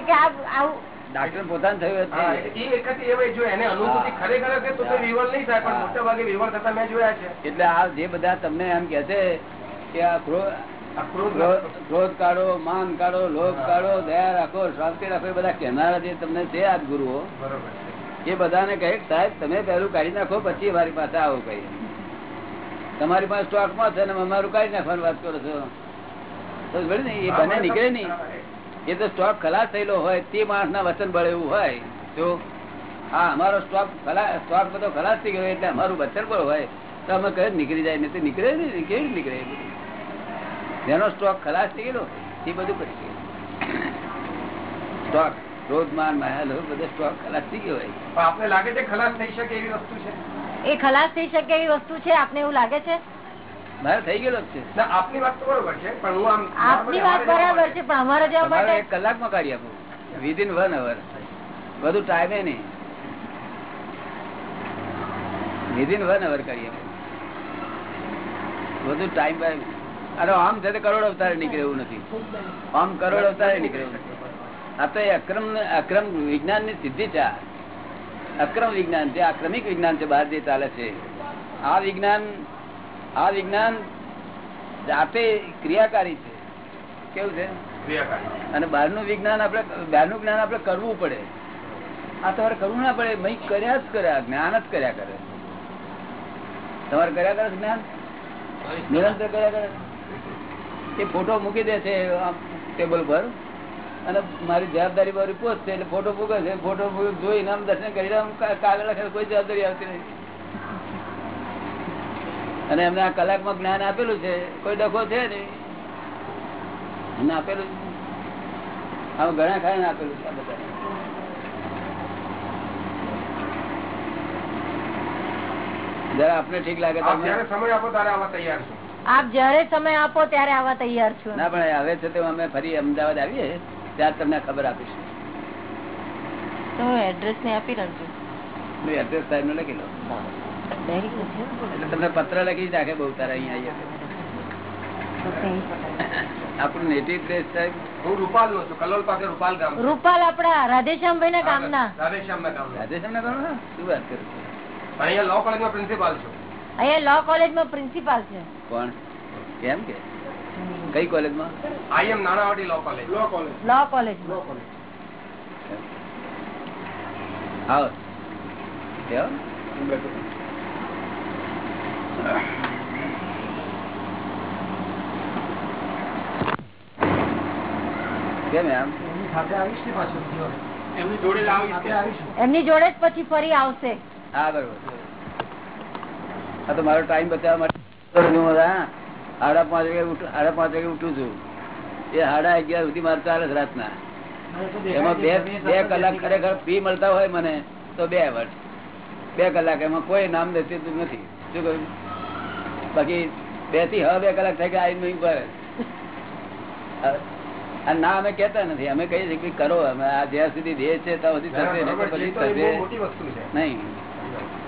કે આવું ડોક્ટર પોતાને થયું હતું. એ વખતે એ ભાઈ જો એને અનુભૂતિ હા. ખરેખર હશે તો તો વિવળ નહીં થાય પણ હા. મોટા ભાગે વિવળ થતા મેં જોયા છે. એટલે આ જે બધા તમને એમ કે છે કે આ ક્રોધ કાઢો માન કાઢો લોભ કાઢો દયા રાખો શાંતિ રાખો એ બધા કહેનારા જે તમને છે આ ગુરુઓ એ બધાને કહે સાહેબ તમે પહેલું કાઢી નાખો પછી અમારી પાસે આવો કઈ તમારી પાસે સ્ટોકમાં છે ને અમારું કાઢી નાખવાની વાત કરો છો. તો ને? એ બને નીકળે નહીં. એ તો સ્ટોક ખલાસ થયેલો હોય તે માણસ ના વચન બળે એવું હોય. તો હા અમારો સ્ટોક સ્ટોક બધો ખલાસ થઈ ગયો એટલે અમારું વચન બળ હોય તો અમે કહે નીકળી જાય નહીં તો નીકળે નહીં કેવી નીકળે? જેનો સ્ટોક ખલાસ થઈ ગયેલો એ બધું કરી ગયું. સ્ટોક ક્રોધ માન માયા લોભ બધો સ્ટોક ખલાસ થઈ ગયો હોય. પણ આપને લાગે છે ખલાસ થઈ શકે એવી વસ્તુ છે? એ ખલાસ થઈ શકે એવી વસ્તુ છે? આપને એવું લાગે છે? મારે થઈ ગયેલો છે. આપની વાત બરોબર છે પણ હું આમ આપની વાત બરાબર છે પણ અમારે જેવા માટે એક કલાકમાં કાઢી આપું. વિધિન વન અવર બધું ટાઈમે નહીં. વિધિન વન અવર કરી આપું. બધું ટાઈમ બાય અરે આમ છે કરોડ અવતારે નીકળે એવું નથી. આમ કરોડ અવતારે નીકળે એવું નથી. આ તો અક્રમ અક્રમ વિજ્ઞાનની સિદ્ધિ છે અક્રમ વિજ્ઞાન છે આક્રમિક વિજ્ઞાન છે બહાર જે ચાલે છે. આ વિજ્ઞાન આ વિજ્ઞાન જાતે ક્રિયાકારી છે. કેવું છે? અને બહારનું વિજ્ઞાન આપણે બહારનું જ્ઞાન આપણે કરવું પડે. આ તમારે કરવું ના પડે. મય કર્યા જ કર્યા જ્ઞાન જ કર્યા કરે. તમારે કર્યા કરે જ્ઞાન? નિરંતર કર્યા કરે? એ ફોટો મૂકી દે છે ટેબલ પર. અને મારી જવાબદારી મારી પોસ્ટ છે એટલે ફોટો મૂકે છે ફોટો જોઈ નામ દર્શન કરી કાગળ લખે કોઈ જવાબદારી આવતી નથી. અને એમને આ કલાકમાં જ્ઞાન આપેલું છે કોઈ ડખો છે નહીં. એમને આપેલું. આમાં ઘણા ખાઈને આપેલું છે બધા જરા આપને ઠીક લાગે સમય આપો તારે આવા તૈયાર છું. આપ જયારે સમય આપો ત્યારે આવવા તૈયાર છું. ના પણ હવે છે તો અમે ફરી અમદાવાદ આવીએ ત્યારે તમને ખબર આપીશું. એડ્રેસ ને આપી રાખજો. એડ્રેસ સાહેબ નો લખી લો. એટલે તમને પત્ર લખી જ રાખે બહુ તારા અહીંયા આવીએ આપણું નેટિવ પ્લેસ સાહેબ? હું રૂપાલ નો છું કલોલ પાસે રૂપાલ ગામ. રૂપાલ આપડા રાધેશ્યામભાઈ ના ગામના. રાધેશ્યામ ના ગામ રાધેશ્યામ ના ગામ શું વાત કરું અહીંયા લો કોલેજમાં પ્રિન્સિપાલ છું. અહીંયા લો કોલેજમાં પ્રિન્સિપાલ છે. કોણ કેમ કે? કઈ કોલેજમાં I am Nanavati law college law college law college આવો? કેમ એમ? એમની જોડે એમની જોડે જ પછી ફરી આવશે. હા બરોબર. હા તો મારો ટાઈમ બચાવવા માટે સાડા પાંચ વાગે સાડા પાંચ વાગે ઉઠું છું. એ સાડા અગિયાર સુધી મારે ચાલે છે રાતના. એમાં બે બે કલાક ખરેખર ફી મળતા હોય મને તો બે વર્ષ. બે કલાક એમાં કોઈ નામ દેતું નથી. શું કહ્યું? બાકી બેથી હવે બે કલાક થાય કે આઈ નહીં પડે આ ના અમે કેતા નથી. અમે કહીએ છીએ કરો. અમે આ જ્યાં સુધી દે છે ત્યાં સુધી થશે નહીં.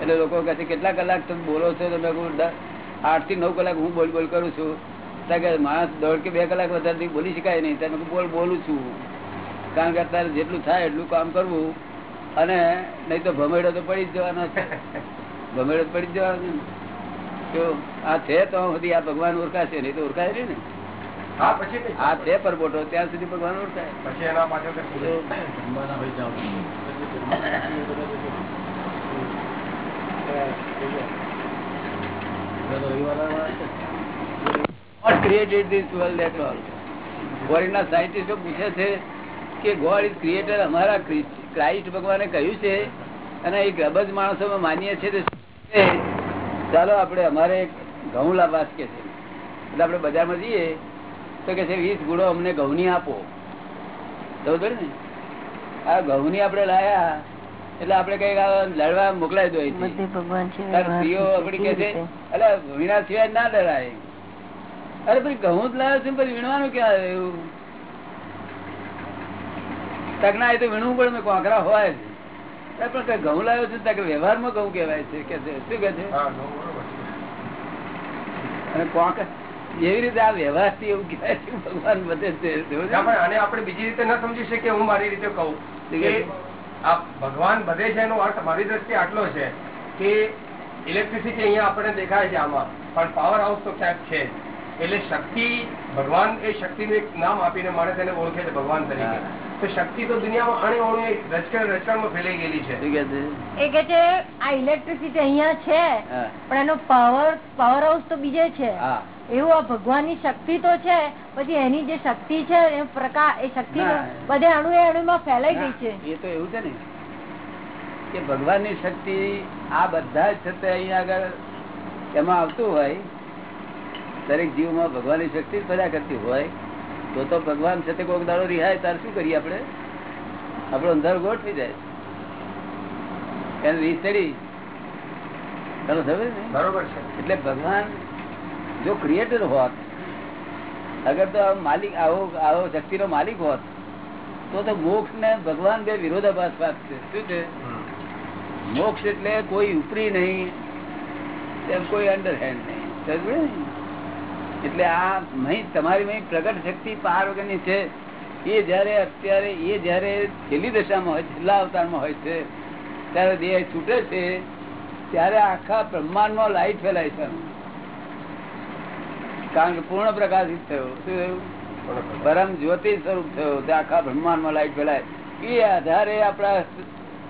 એટલે લોકો કહે છે કેટલા કલાક તમે બોલો છો? તમે આઠથી નવ કલાક હું બોલ બોલ કરું છું. કે માણસ દોઢ કે બે કલાક વધારે બોલી શકાય નહીં. તમે બોલ બોલું છું. કારણ કે અત્યારે જેટલું થાય એટલું કામ કરવું. અને નહીં તો ભમેડો તો પડી જ જવાનો છે. ભમેડો પડી જ જવાનો છે. આ છે તો સુધી આ ભગવાન ઓળખાશે. નહીં તો ઓળખાય નહીં ને. હા પછી કઈ આ છે પરબોટો. ત્યાં સુધી ભગવાન ઓળખાય. પછી એના પાછળ. What created this world at all? ફોરેનના સાયન્ટિસ્ટો પૂછે છે કે ગોડ ઇઝ ક્રિએટર અમારા ક્રાઇસ્ટ ભગવાને કહ્યું છે અને એ ગબજ માણસોમાં માનીએ છીએ. ચાલો આપણે અમારે ઘઉં લાવવા કે છે એટલે આપણે બજારમાં જઈએ તો કે છે, વીસ ગુણો અમને ઘઉંની આપો બરોબર ને આ ઘઉંની આપણે લાયા એટલે આપડે કઈ લડવા મોકલાઈ દો સ્ત્રીઓ આપડી કે છે એટલે વીણા સિવાય ના લડાય. અરે પછી ઘઉં જ લાવ્યો છે ને પછી વીણવાનું ક્યાં એવું? તક ના એ તો વીણવું પડે મેં કોકરા હોય છે પણ કઈ ઘઉં લાવ્યો છે તક વ્યવહારમાં ઘઉં કહેવાય છે કે છે? શું કે છે? હા નો, બરોબર છે. અને કોક એવી રીતે આ વ્યવહારથી એવું કહેવાય છે ભગવાન બધે છે આને આપણે બીજી રીતે ન સમજી શકીએ હું મારી રીતે કહું. કે આ ભગવાન બધે છે એનો અર્થ મારી દ્રષ્ટિએ આટલો છે કે ઇલેક્ટ્રિસિટી અહીંયા આપણને દેખાય છે આમાં. પણ પાવર હાઉસ તો ક્યાંક છે. એટલે શક્તિ ભગવાન એ શક્તિનું એક નામ આપીને મારે તેને ઓળખે છે ભગવાન તરીકે. તો શક્તિ તો દુનિયામાં અણે અણુ એક રચકણ રચકણમાં ફેલાઈ ગયેલી છે. એ કે છે આ ઇલેક્ટ્રિસિટી અહીંયા છે પણ એનો પાવર પાવર હાઉસ તો બીજે છે. હા. એવું આ ભગવાનની શક્તિ તો છે પછી એની જે શક્તિ છે એ પ્રકાશ એ શક્તિ બધે અણુ એ અણુમાં ફેલાઈ ગઈ છે. એ તો એવું છે ને કે ભગવાનની શક્તિ આ બધા જ છે અહીંયા આગળ એમાં આવતું હોય દરેક જીવમાં ભગવાનની શક્તિ જ ફર્યા કરતી હોય તો તો ભગવાન છે તે કોઈક દાડો રિહાય તાર શું કરીએ આપણે? આપણો અંધારો ગોઠવી જાય એને રીસ ચડી બરોબર છે. એટલે ભગવાન જો ક્રિએટર હોત અગર તો માલિક આવો આવો શક્તિનો માલિક હોત તો તો મોક્ષ ને ભગવાન બે વિરોધાભાસ વાત છે. શું છે? મોક્ષ એટલે કોઈ ઉપરી નહીં તેમ કોઈ અંડર હેન્ડ નહીં. એટલે આ મહી તમારી મહી પ્રગટ શક્તિ પાર વગરની છે. એ જયારે અત્યારે એ જયારે છેલ્લી દશામાં હોય છેલ્લા અવતારમાં હોય છે ત્યારે દેહ છૂટે છે ત્યારે આખા બ્રહ્માંડમાં લાઈટ ફેલાય છે. કારણ કે પૂર્ણ પ્રકાશિત થયો. શું થયું? પરમ જ્યોતિ સ્વરૂપ થયો. તે આખા બ્રહ્માંડમાં લાઈટ ફેલાય. એ આધારે આપણા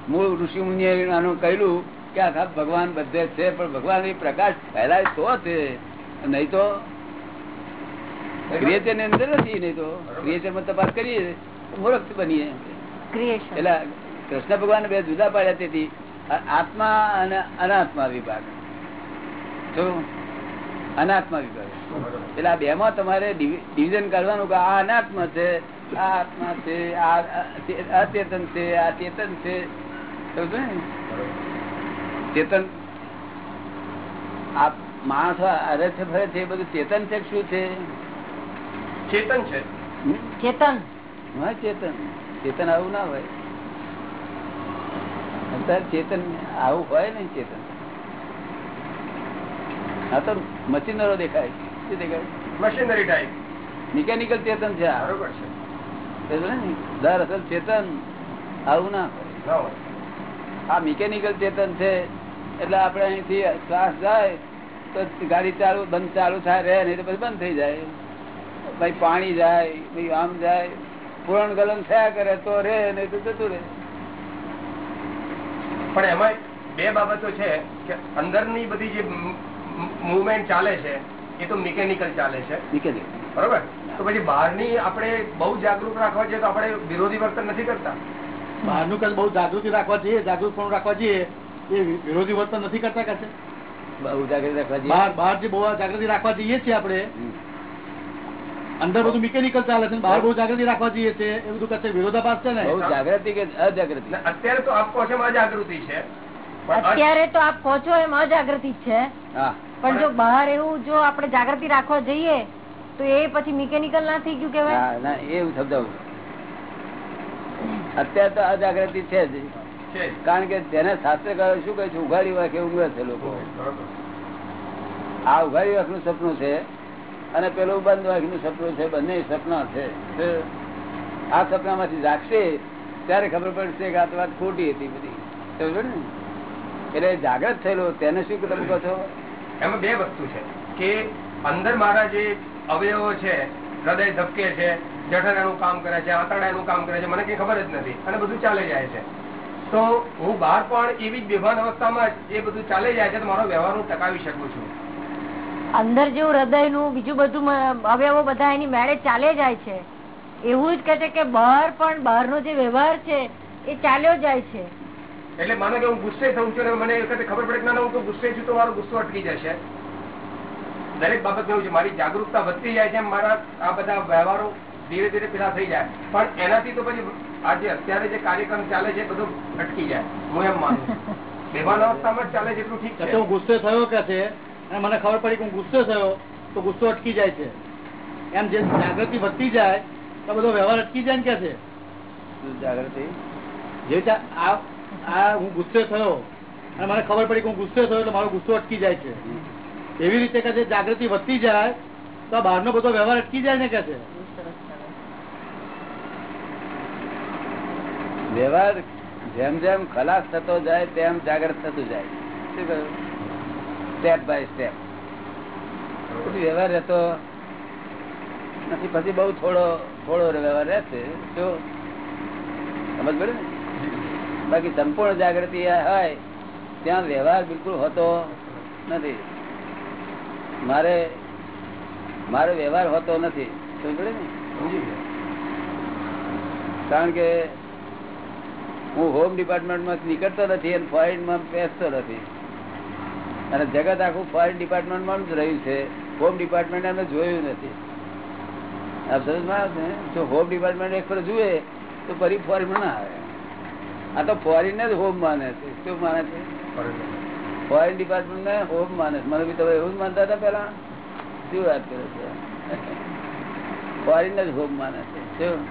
મૂળ ઋષિ મુનિ કહ્યું કે આખા ભગવાન બધે છે પણ ભગવાન એ પ્રકાશ ફેલાય તો છે. નહીં તો? ક્રિએચરની અંદર નથી નહીં તો? ક્રિએચરમાં તપાસ કરીએ. મૂર્ખ બનીએ. એટલે કૃષ્ણ ભગવાન બે જુદા પાડ્યા તેથી આત્મા અને અનાત્મા વિભાગ. જો? અનાત્મા વિભાગ. એટલે આ બે માં તમારે ડિવિઝન કરવાનું કે આ અનાત્મ છે આ આત્મા છે આ અચેતન છે આ ચેતન છે. સમજો ને? ચેતન આ માણસ અરે છે ફરે છે એ બધું ચેતન છે શું છે? ચેતન છે. ચેતન. હા ચેતન. ચેતન આવું ના હોય. અત્યારે ચેતન આવું હોય ને ચેતન. આ તો મશીનરો દેખાય શું દેખાય મશીનરી ટાઈપ મિકેનિકલ ચેતન છે બરોબર છે. દર અસલ ચેતન આવું ના ના. આ મિકેનિકલ ચેતન છે એટલે આપણે અહીંથી શ્વાસ જાય તો ગાડી ચાલુ બંધ ચાલુ થાય રહે નહીં તો પછી બંધ થઈ જાય. ભાઈ પાણી જાય ભાઈ આમ જાય પૂરણ ગલન થયા કરે તો રે નહીં તો જતું રહે. પણ એમાં બે બાબતો છે કે અંદરની બધી જે મુવમેન્ટ ચાલે છે એ તો મિકેનિકલ ચાલે છે. મિકેનિકલ બરોબર? તો પછી બહારની આપણે બહુ જાગૃત રાખવા જોઈએ તો આપણે વિરોધી વર્તન નથી કરતા? બહારનું કદાચ બહુ જાગૃતિ રાખવા જોઈએ જાગૃત પણ રાખવા જોઈએ એ વિરોધી વર્તન નથી કરતા કે છે? બહુ જાગૃતિ રાખવા જોઈએ. બહાર બહાર જે બહુ જાગૃતિ રાખવા જોઈએ છીએ આપણે અંદર બધું મિકેનિકલ ચાલે છે બહાર બહુ જાગૃતિ રાખવા જોઈએ છે એ બધું કરશે વિરોધાભાસ છે ને? બહુ જાગૃતિ કે અજાગૃતિ? ને અત્યારે તો આપકો છે જાગૃતિ છે. અત્યારે તો આપ કહો છો એમ અજાગૃતિ છે. પણ જો બહાર એવું જો આપણે જાગૃતિ રાખવા જઈએ તો એ પછી મિકેનિકલ ના થઈ ગયું કેવાય એવું સમજાવું. અત્યારે તો અજાગૃતિ છે જ. કારણ કે તેને શાસ્ત્ર શું કહે છે? ઉઘાડી વાંખે ઊંઘે છે લોકો. આ ઉઘાડી વાંખનું સપનું છે અને પેલું બંધ વાંખનું સપનું છે બંને સપના છે. આ આ સપનામાંથી જાગશે ત્યારે ખબર પડશે કે આ તો વાત ખોટી હતી બધી. સમજો ને? એટલે જાગ્રત થયેલો તેને શું તમે કહો છો? એમાં બે વસ્તુ છે. કે અંદર મારા જે અવયવો છે હૃદય ધબકે છે જઠર એનું કામ કરે છે આંતરડા એનું કામ કરે છે મને કઈ ખબર જ નથી. અને બધું ચાલે જાય છે. તો હું બહાર પણ એવી જ બેભાન અવસ્થામાં જ એ બધું ચાલે જાય છે તો મારો વ્યવહાર હું ટકાવી શકું છું. અંદર જેવું હૃદયનું બીજું બધું અવયવો બધા એની મેળે ચાલે જાય છે. એવું જ કે છે કે બહાર પણ બહારનો જે વ્યવહાર છે એ ચાલ્યો જાય છે. એટલે માનો કે હું ગુસ્સે થઉં છું મને એ વખતે ખબર પડે કે ના હું તો ગુસ્સે છું તો મારો ગુસ્સો અટકી જશે. દરેક બાબત કેવું છે મારી જાગૃતતા વધતી જાય છે મારા આ બધા વ્યવહારો ધીરે ધીરે પેલા થઈ જાય. પણ એનાથી તો પછી આજે અત્યારે જે કાર્યક્રમ ચાલે છે બધું અટકી જાય. હું એમ માનું બેભાન અવસ્થામાં જ ચાલે છે એટલું ઠીક છે. હું ગુસ્સે થયો કે છે? અને મને ખબર પડી કે હું ગુસ્સે થયો તો ગુસ્સો અટકી જાય છે. એમ જે જાગૃતિ વધતી જાય તો બધો વ્યવહાર અટકી જાય ને કે છે? જાગૃતિ? જે આ આ હું ગુસ્સે થયો અને મને ખબર પડી કે હું ગુસ્સે થયો એટલે મારો ગુસ્સો અટકી જાય છે. એવી રીતે કે જાગૃતિ વધતી જાય તો બહારનો બધો વ્યવહાર અટકી જાય ને કે છે. વ્યવહાર જેમ જેમ ખલાસ થતો જાય, તેમ જાગૃત થતું જાય. શું સ્ટેપ બાય સ્ટેપ પછી વ્યવહાર રહેતો નથી. પછી બહુ થોડો થોડો વ્યવહાર રહેશે. જો સમજ પડે ને? બાકી સંપૂર્ણ જાગૃતિ હોય ત્યાં વ્યવહાર બિલકુલ હોતો નથી. મારે મારો વ્યવહાર હોતો નથી. કારણ કે હું હોમ ડિપાર્ટમેન્ટમાં નીકળતો નથી અને ફોરેનમાં બેસતો નથી. અને જગત આખું ફોરેન ડિપાર્ટમેન્ટમાં જ રહ્યું છે. હોમ ડિપાર્ટમેન્ટ અમે જોયું નથી. આપ સમજમાં આવે? જો હોમ ડિપાર્ટમેન્ટ એક પર જુએ તો ફરી ફોરેનમાં ના આવે. આ તો ફોરેન જ હોમ માને છે. શું માને છે? ફોરેન ડિપાર્ટમેન્ટ ને હોમ માને છે. મને બી તમે એવું જ માનતા હતા પેલા શું વાત કરે છે? ફોરેન જ હોમ માને છે. શું?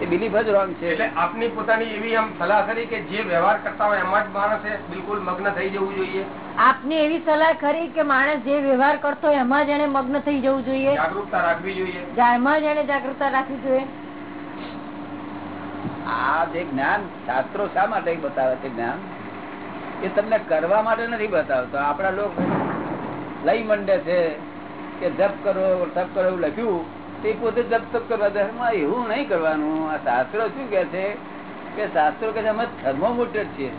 એ બિલીફ જ રોંગ છે. એટલે આપની પોતાની એવી આમ સલાહ ખરી કે જે વ્યવહાર કરતા હોય એમાં જ માણસે બિલકુલ મગ્ન થઈ જવું જોઈએ? આપની એવી સલાહ ખરી કે માણસ જે વ્યવહાર કરતો હોય એમાં જ એને મગ્ન થઈ જવું જોઈએ? જાગૃતતા રાખવી જોઈએ. એમાં જ એને જાગૃતતા રાખવી જોઈએ? આ જે જ્ઞાન શાસ્ત્રો શા માટે બતાવે છે જ્ઞાન? એ તમને કરવા માટે નથી બતાવતો. આપણા લોકો લઈ મંડે છે કે જપ કરો તપ કરો એવું લખ્યું તે પોતે જપ તપ કરવા ધર્મમાં એવું નહીં કરવાનું. આ શાસ્ત્રો શું કે છે? કે શાસ્ત્રો કે છે અમે થર્મોમીટર છીએ.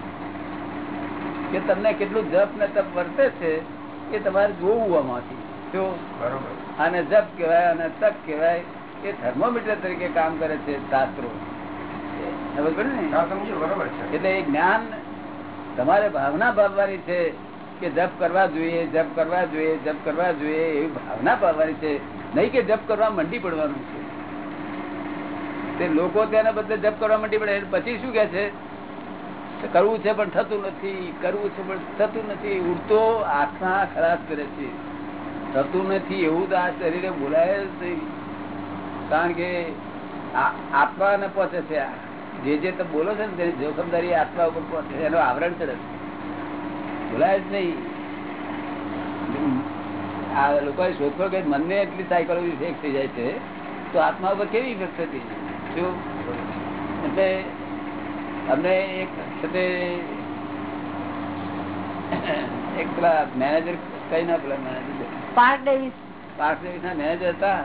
કે તમને કેટલું જપ ને તપ વર્તે છે એ તમારે જોવું આમાંથી. જો બરોબર. આને જપ કહેવાય અને તપ કહેવાય એ થર્મોમીટર તરીકે કામ કરે છે શાસ્ત્રો ખબર પડી ને હા સમજ્યું બરોબર છે એટલે એ જ્ઞાન તમારે ભાવના ભાવવાની છે કે જપ કરવા જોઈએ જપ કરવા જોઈએ જપ કરવા જોઈએ એવી ભાવના ભાવવાની છે. નહીં કે જપ કરવા મંડી પડવાનું છે. તે લોકો તેના બદલે જપ કરવા મંડી પડે પછી શું કે છે? કરવું છે પણ થતું નથી કરવું છે પણ થતું નથી. ઉડતો આત્મા ખરાબ કરે છે. થતું નથી એવું તો આ શરીરે બોલાય જ નહીં. કારણ કે આત્માને પહોંચે છે આ. જે જે તમે બોલો છો ને તેની જોખમદારી આત્મા ઉપર એનું આવરણ ચડે બોલાય જ નહીં. આ લોકોએ શોધખોળ કે મનને એટલી સાયકોલોજી ફેક થઈ જાય છે તો આત્મા ઉપર કેવી ઇફેક્ટ થતી? શું? એટલે અમને એક સાથે એક પેલા મેનેજર કઈ ના પેલા મેનેજર પાર્ક ડેવિસ. પાર્ક ના મેનેજર હતા.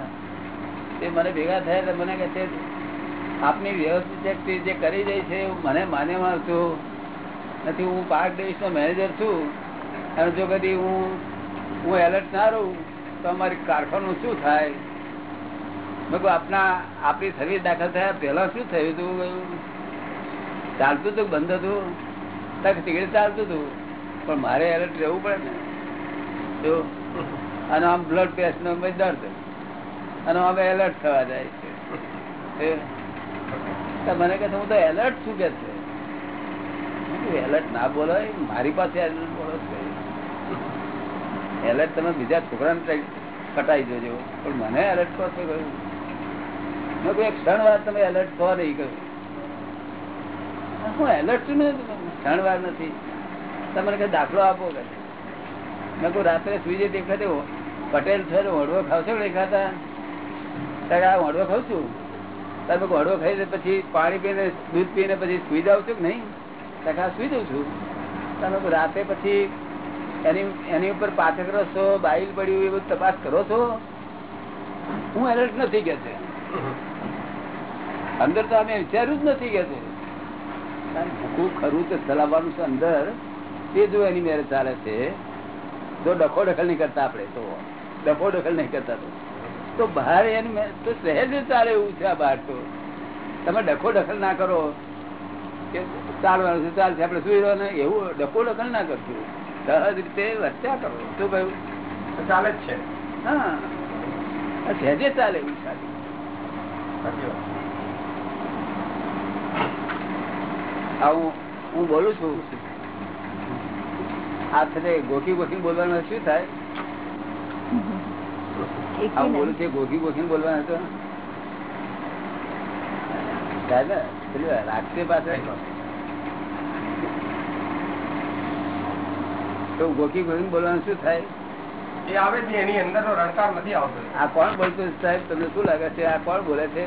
તે મને ભેગા થયા એટલે મને કે છે આપની વ્યવસ્થિત જે- જે કરી રહી છે મને માન્યમાં છું. નથી, હું પાર્ક ડેવિસ નો મેનેજર છું. અને જો કદી હું હું એલર્ટ ના રહું, તો અમારી કારખાનું શું થાય? મેં આપના આપણી સર્વિસ દાખલ થયા પહેલા શું થયું હતું ચાલતું હતું બંધ હતું. તક ટિકિટ ચાલતું હતું પણ મારે એલર્ટ રહેવું પડે ને. જો અને આમ બ્લડ ટેસ્ટનો નો દર્દ. અને અમે એલર્ટ થવા જાય છે. મને કે હું તો એલર્ટ છું કે છે. એલર્ટ ના બોલો મારી પાસે એલર્ટ બોલો એલર્ટ તમે બીજા છોકરાને કટાઈ જોજો પણ મને એલર્ટ છો કહ્યું મેં કોઈ ક્ષણ વાર તમે એલર્ટ કહો નહીં કહ્યું. હું એલર્ટ છું ને? ક્ષણ વાર નથી. તમે કહે દાખલો આપો કે. મેં કહું રાત્રે સુઈ જઈ દેખાતો પટેલ છે ને વડવો ખાવશો કે ખાતા? ત્યારે આ વડવો ખાવ છું. તમે ઘોડો ખાઈ પછી પાણી પીને, દૂધ પીને પછી સુઈ જાવ છું કે નહીં? તકા સુઈ જાઉં છું. તમે રાતે પછી એની એની ઉપર પાછળ રસો, બાઇલ પડ્યું, એ બધું તપાસ કરો છો? હું એલર્ટ નથી કે છે. અંદર તો અમે વિચાર્યું જ નથી કે છે. ભૂખું, ખરું તો ચલાવવાનું છે અંદર. તે જો એની મેરે ચાલે છે, તો ડખો ડખલ નહીં કરતા આપણે તો. ડખો ડખલ નહીં કરતા તો. તો બહાર એની તો સહેજ ચાલે એવું છે આ બહાર તો. તમે ડખો ડખલ ના કરો. કે ચાલવાનું છે ચાલશે. આપણે સુઈ રહ્યો ને એવું ડખો ડખલ ના કરશું. સહજ રીતે વર્ત્યા કરો. શું કહ્યું? ચાલે જ છે. હા. સહેજે ચાલે એવું સાચું સાચી વાત. આ હું બોલું છું. આ સાથે ગોખી ગોખી બોલવાનું શું થાય? બોલું છે ગોખી ગોખી બોલવાનું હતું થાય પેલું રાખશે પાસે તો ગોખી ગોખી બોલવાનું શું થાય? એ આવે છે એની અંદર રણકાર નથી આવતો. આ કોણ બોલતું સાહેબ? તમને શું લાગે છે? આ કોણ બોલે છે?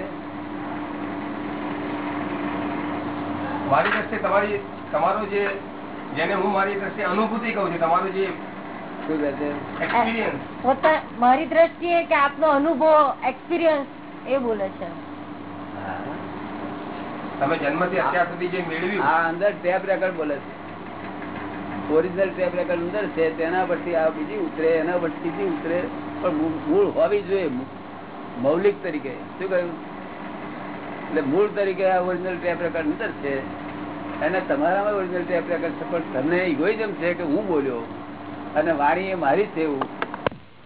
મારી દ્રષ્ટિએ તમારી તમારું જે જેને હું મારી દ્રષ્ટિએ અનુભૂતિ કહું છું તમારું જે મારી દ્રષ્ટિએ કે આપનો અનુભવ એક્સપિરિયન્સ એ બોલે છે. હા. તમે જન્મથી અત્યાર સુધી જે મેળવ્યું. આ અંદર ટેપ રેકર્ડ બોલે છે. ઓરિજિનલ ટેપ રેકર્ડ અંદર છે તેના પરથી આ બીજી ઉતરે એના પરથી બીજી ઉતરે. પણ મૂળ- મૂળ હોવી જોઈએ. મૌલિક તરીકે. શું કહ્યું? એટલે મૂળ તરીકે આ ઓરિજિનલ ટેપ રેકર્ડ અંદર છે. અને તમારામાં ઓરિજિનલ ટેપ રેકર્ડ છે પણ તમને ઇગોઇઝમ છે કે હું બોલ્યો. અને વાણી એ મારી જ છે એવું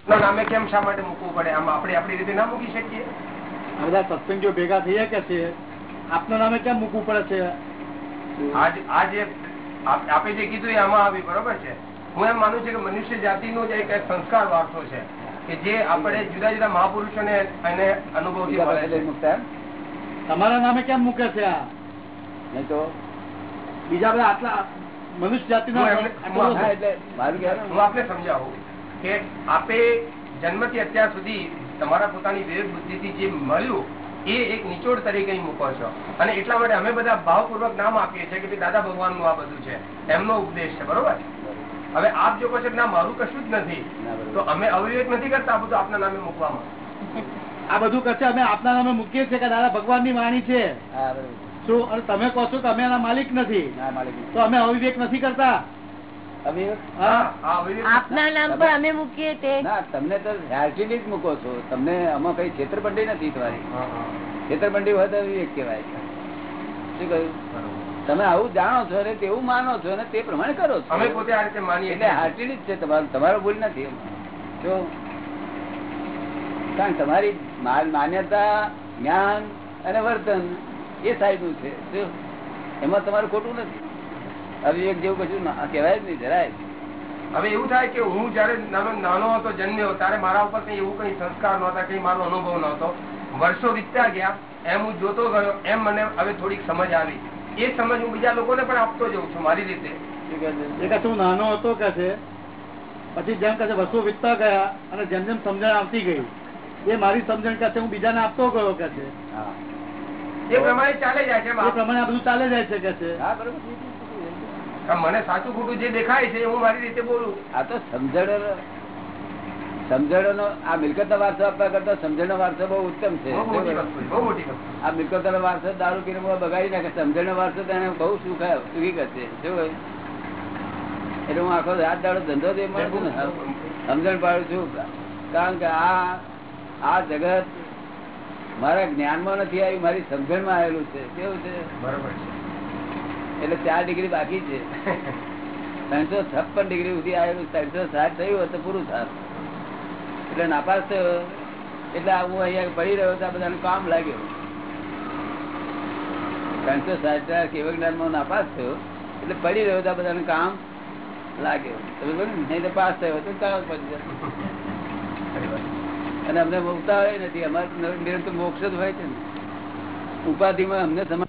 ના નામે કેમ શા માટે મૂકવું પડે? આમ આપણે આપણી રીતે ના મૂકી શકીએ? બધા સત્સંગીઓ ભેગા થયા કે છે? આપના નામે કેમ મૂકવું પડે છે? આજ આપે જે કીધું એ આમાં આવી બરોબર છે? હું એમ માનું છું કે મનુષ્ય જાતિનો જે એક સંસ્કાર વારસો છે કે જે આપણે જુદા જુદા મહાપુરુષોને એને લઈ છે. મૂકતા એમ? તમારા નામે કેમ મૂકે છે આ? નહીં તો? બીજા બધા આટલા મનુષ્ય જાતિ હું આપને સમજાવું કે આપે જન્મથી અત્યાર સુધી તમારા પોતાની વિવેક બુદ્ધિથી જે મળ્યું એ એક નિચોડ તરીકે મૂકો છો. અને એટલા માટે અમે બધા ભાવપૂર્વક નામ આપીએ છીએ કે દાદા ભગવાનનું આ બધું છે. એમનો ઉપદેશ છે બરોબર? હવે આપ જો કહો કે ના મારું કશું જ નથી તો અમે અવિવેક નથી કરતા બધું આપના નામે મૂકવામાં. આ બધું કરશે અમે આપના નામે મૂકીએ છીએ કે દાદા ભગવાનની વાણી છે. શું અને તમે કહો છો કે અમે એના માલિક નથી. તો અમે અવિવેક નથી કરતા? અભિયોગ હા? આ અવિવેક. આપના નામ પર અમે મૂકીએ તે. તમને તો હેલ્થીલી જ મૂકો છો. તમને આમાં કઈ છેતરપંડી નથી તમારી હા, હા. હોય તો વિવેક કહેવાય. શું કહ્યું? તમે આવું જાણો છો અને તેવું માનો છો અને તે પ્રમાણે કરો છો. અમે પોતે આ રીતે માનીએ એટલે છીએ. હાર્ટીલી જ છે. તમારું તમારો ભૂલ નથી. જો કારણ તમારી માન્યતા જ્ઞાન અને વર્તન એ સાઈડનું છે. એમાં તમારું ખોટું નથી. અવિવેક જેવું કશું ના- કહેવાય જ નહીં જરાય. હવે એવું થાય કે હું જયારે નાનો નાનો હતો જન્મ્યો ત્યારે મારા ઉપર કઈ એવું કઈ સંસ્કાર નહોતા કઈ મારો અનુભવ નહોતો. વર્ષો વીતતા ગયા એમ હું જોતો ગયો એમ મને હવે થોડીક સમજ આવી. એ સમજ હું બીજા લોકોને પણ આપતો જઉં છું મારી રીતે. કહે? એ કે તું નાનો હતો કે છે પછી જેમ કહે વર્ષો વીતતા ગયા અને જેમ જેમ સમજણ આવતી ગઈ એ મારી સમજણ કહે હું બીજાને આપતો ગયો કે છે. હા. એ પ્રમાણે ચાલે જાય છે એ પ્રમાણે આ બધું ચાલે જાય છે કે છે? હા બરોબર મને સાચું ખોટું જે દેખાય છે હું મારી રીતે બોલું. આ તો સમજણ સમજણ નો આ મિલકત નો વારસો આપવા કરતા સમજણ નો વારસો બહુ ઉત્તમ છે. આ મિલકત નો વારસો દારૂ પીને બગાડી નાખે સમજણ નો વારસો તેને એને બહુ સુખ સુખી કરશે. શું? એટલે હું આખો રાત દાડો ધંધો દે મળું ને. સમજણ પાડું છું. કારણ કે આ આ જગત મારા જ્ઞાનમાં નથી આવ્યું મારી સમજણમાં આવેલું છે. કેવું છે? બરોબર છે. એટલે ચાર ડિગ્રી બાકી છે. ત્રણસો છપ્પન ડિગ્રી સુધી આવેલું ત્રણસો સાત થયું હોત તો પૂરું થાત. એટલે નાપાસ થયો. એટલે હું અહીંયા પડી રહ્યો તો આ બધાને કામ લાગ્યો. ત્રણસો સાત કેવ જ્ઞાનમાં નાપાસ થયો. એટલે પડી રહ્યો તો આ બધાને કામ લાગ્યો. નહીં તો પાસ થયો તો કામ પડી જાય અને અમને ઉતાવળ નથી. અમારે નિરંતર મોક્ષ જ હોય છે ને. ઉપાધિમાં અમને સમજ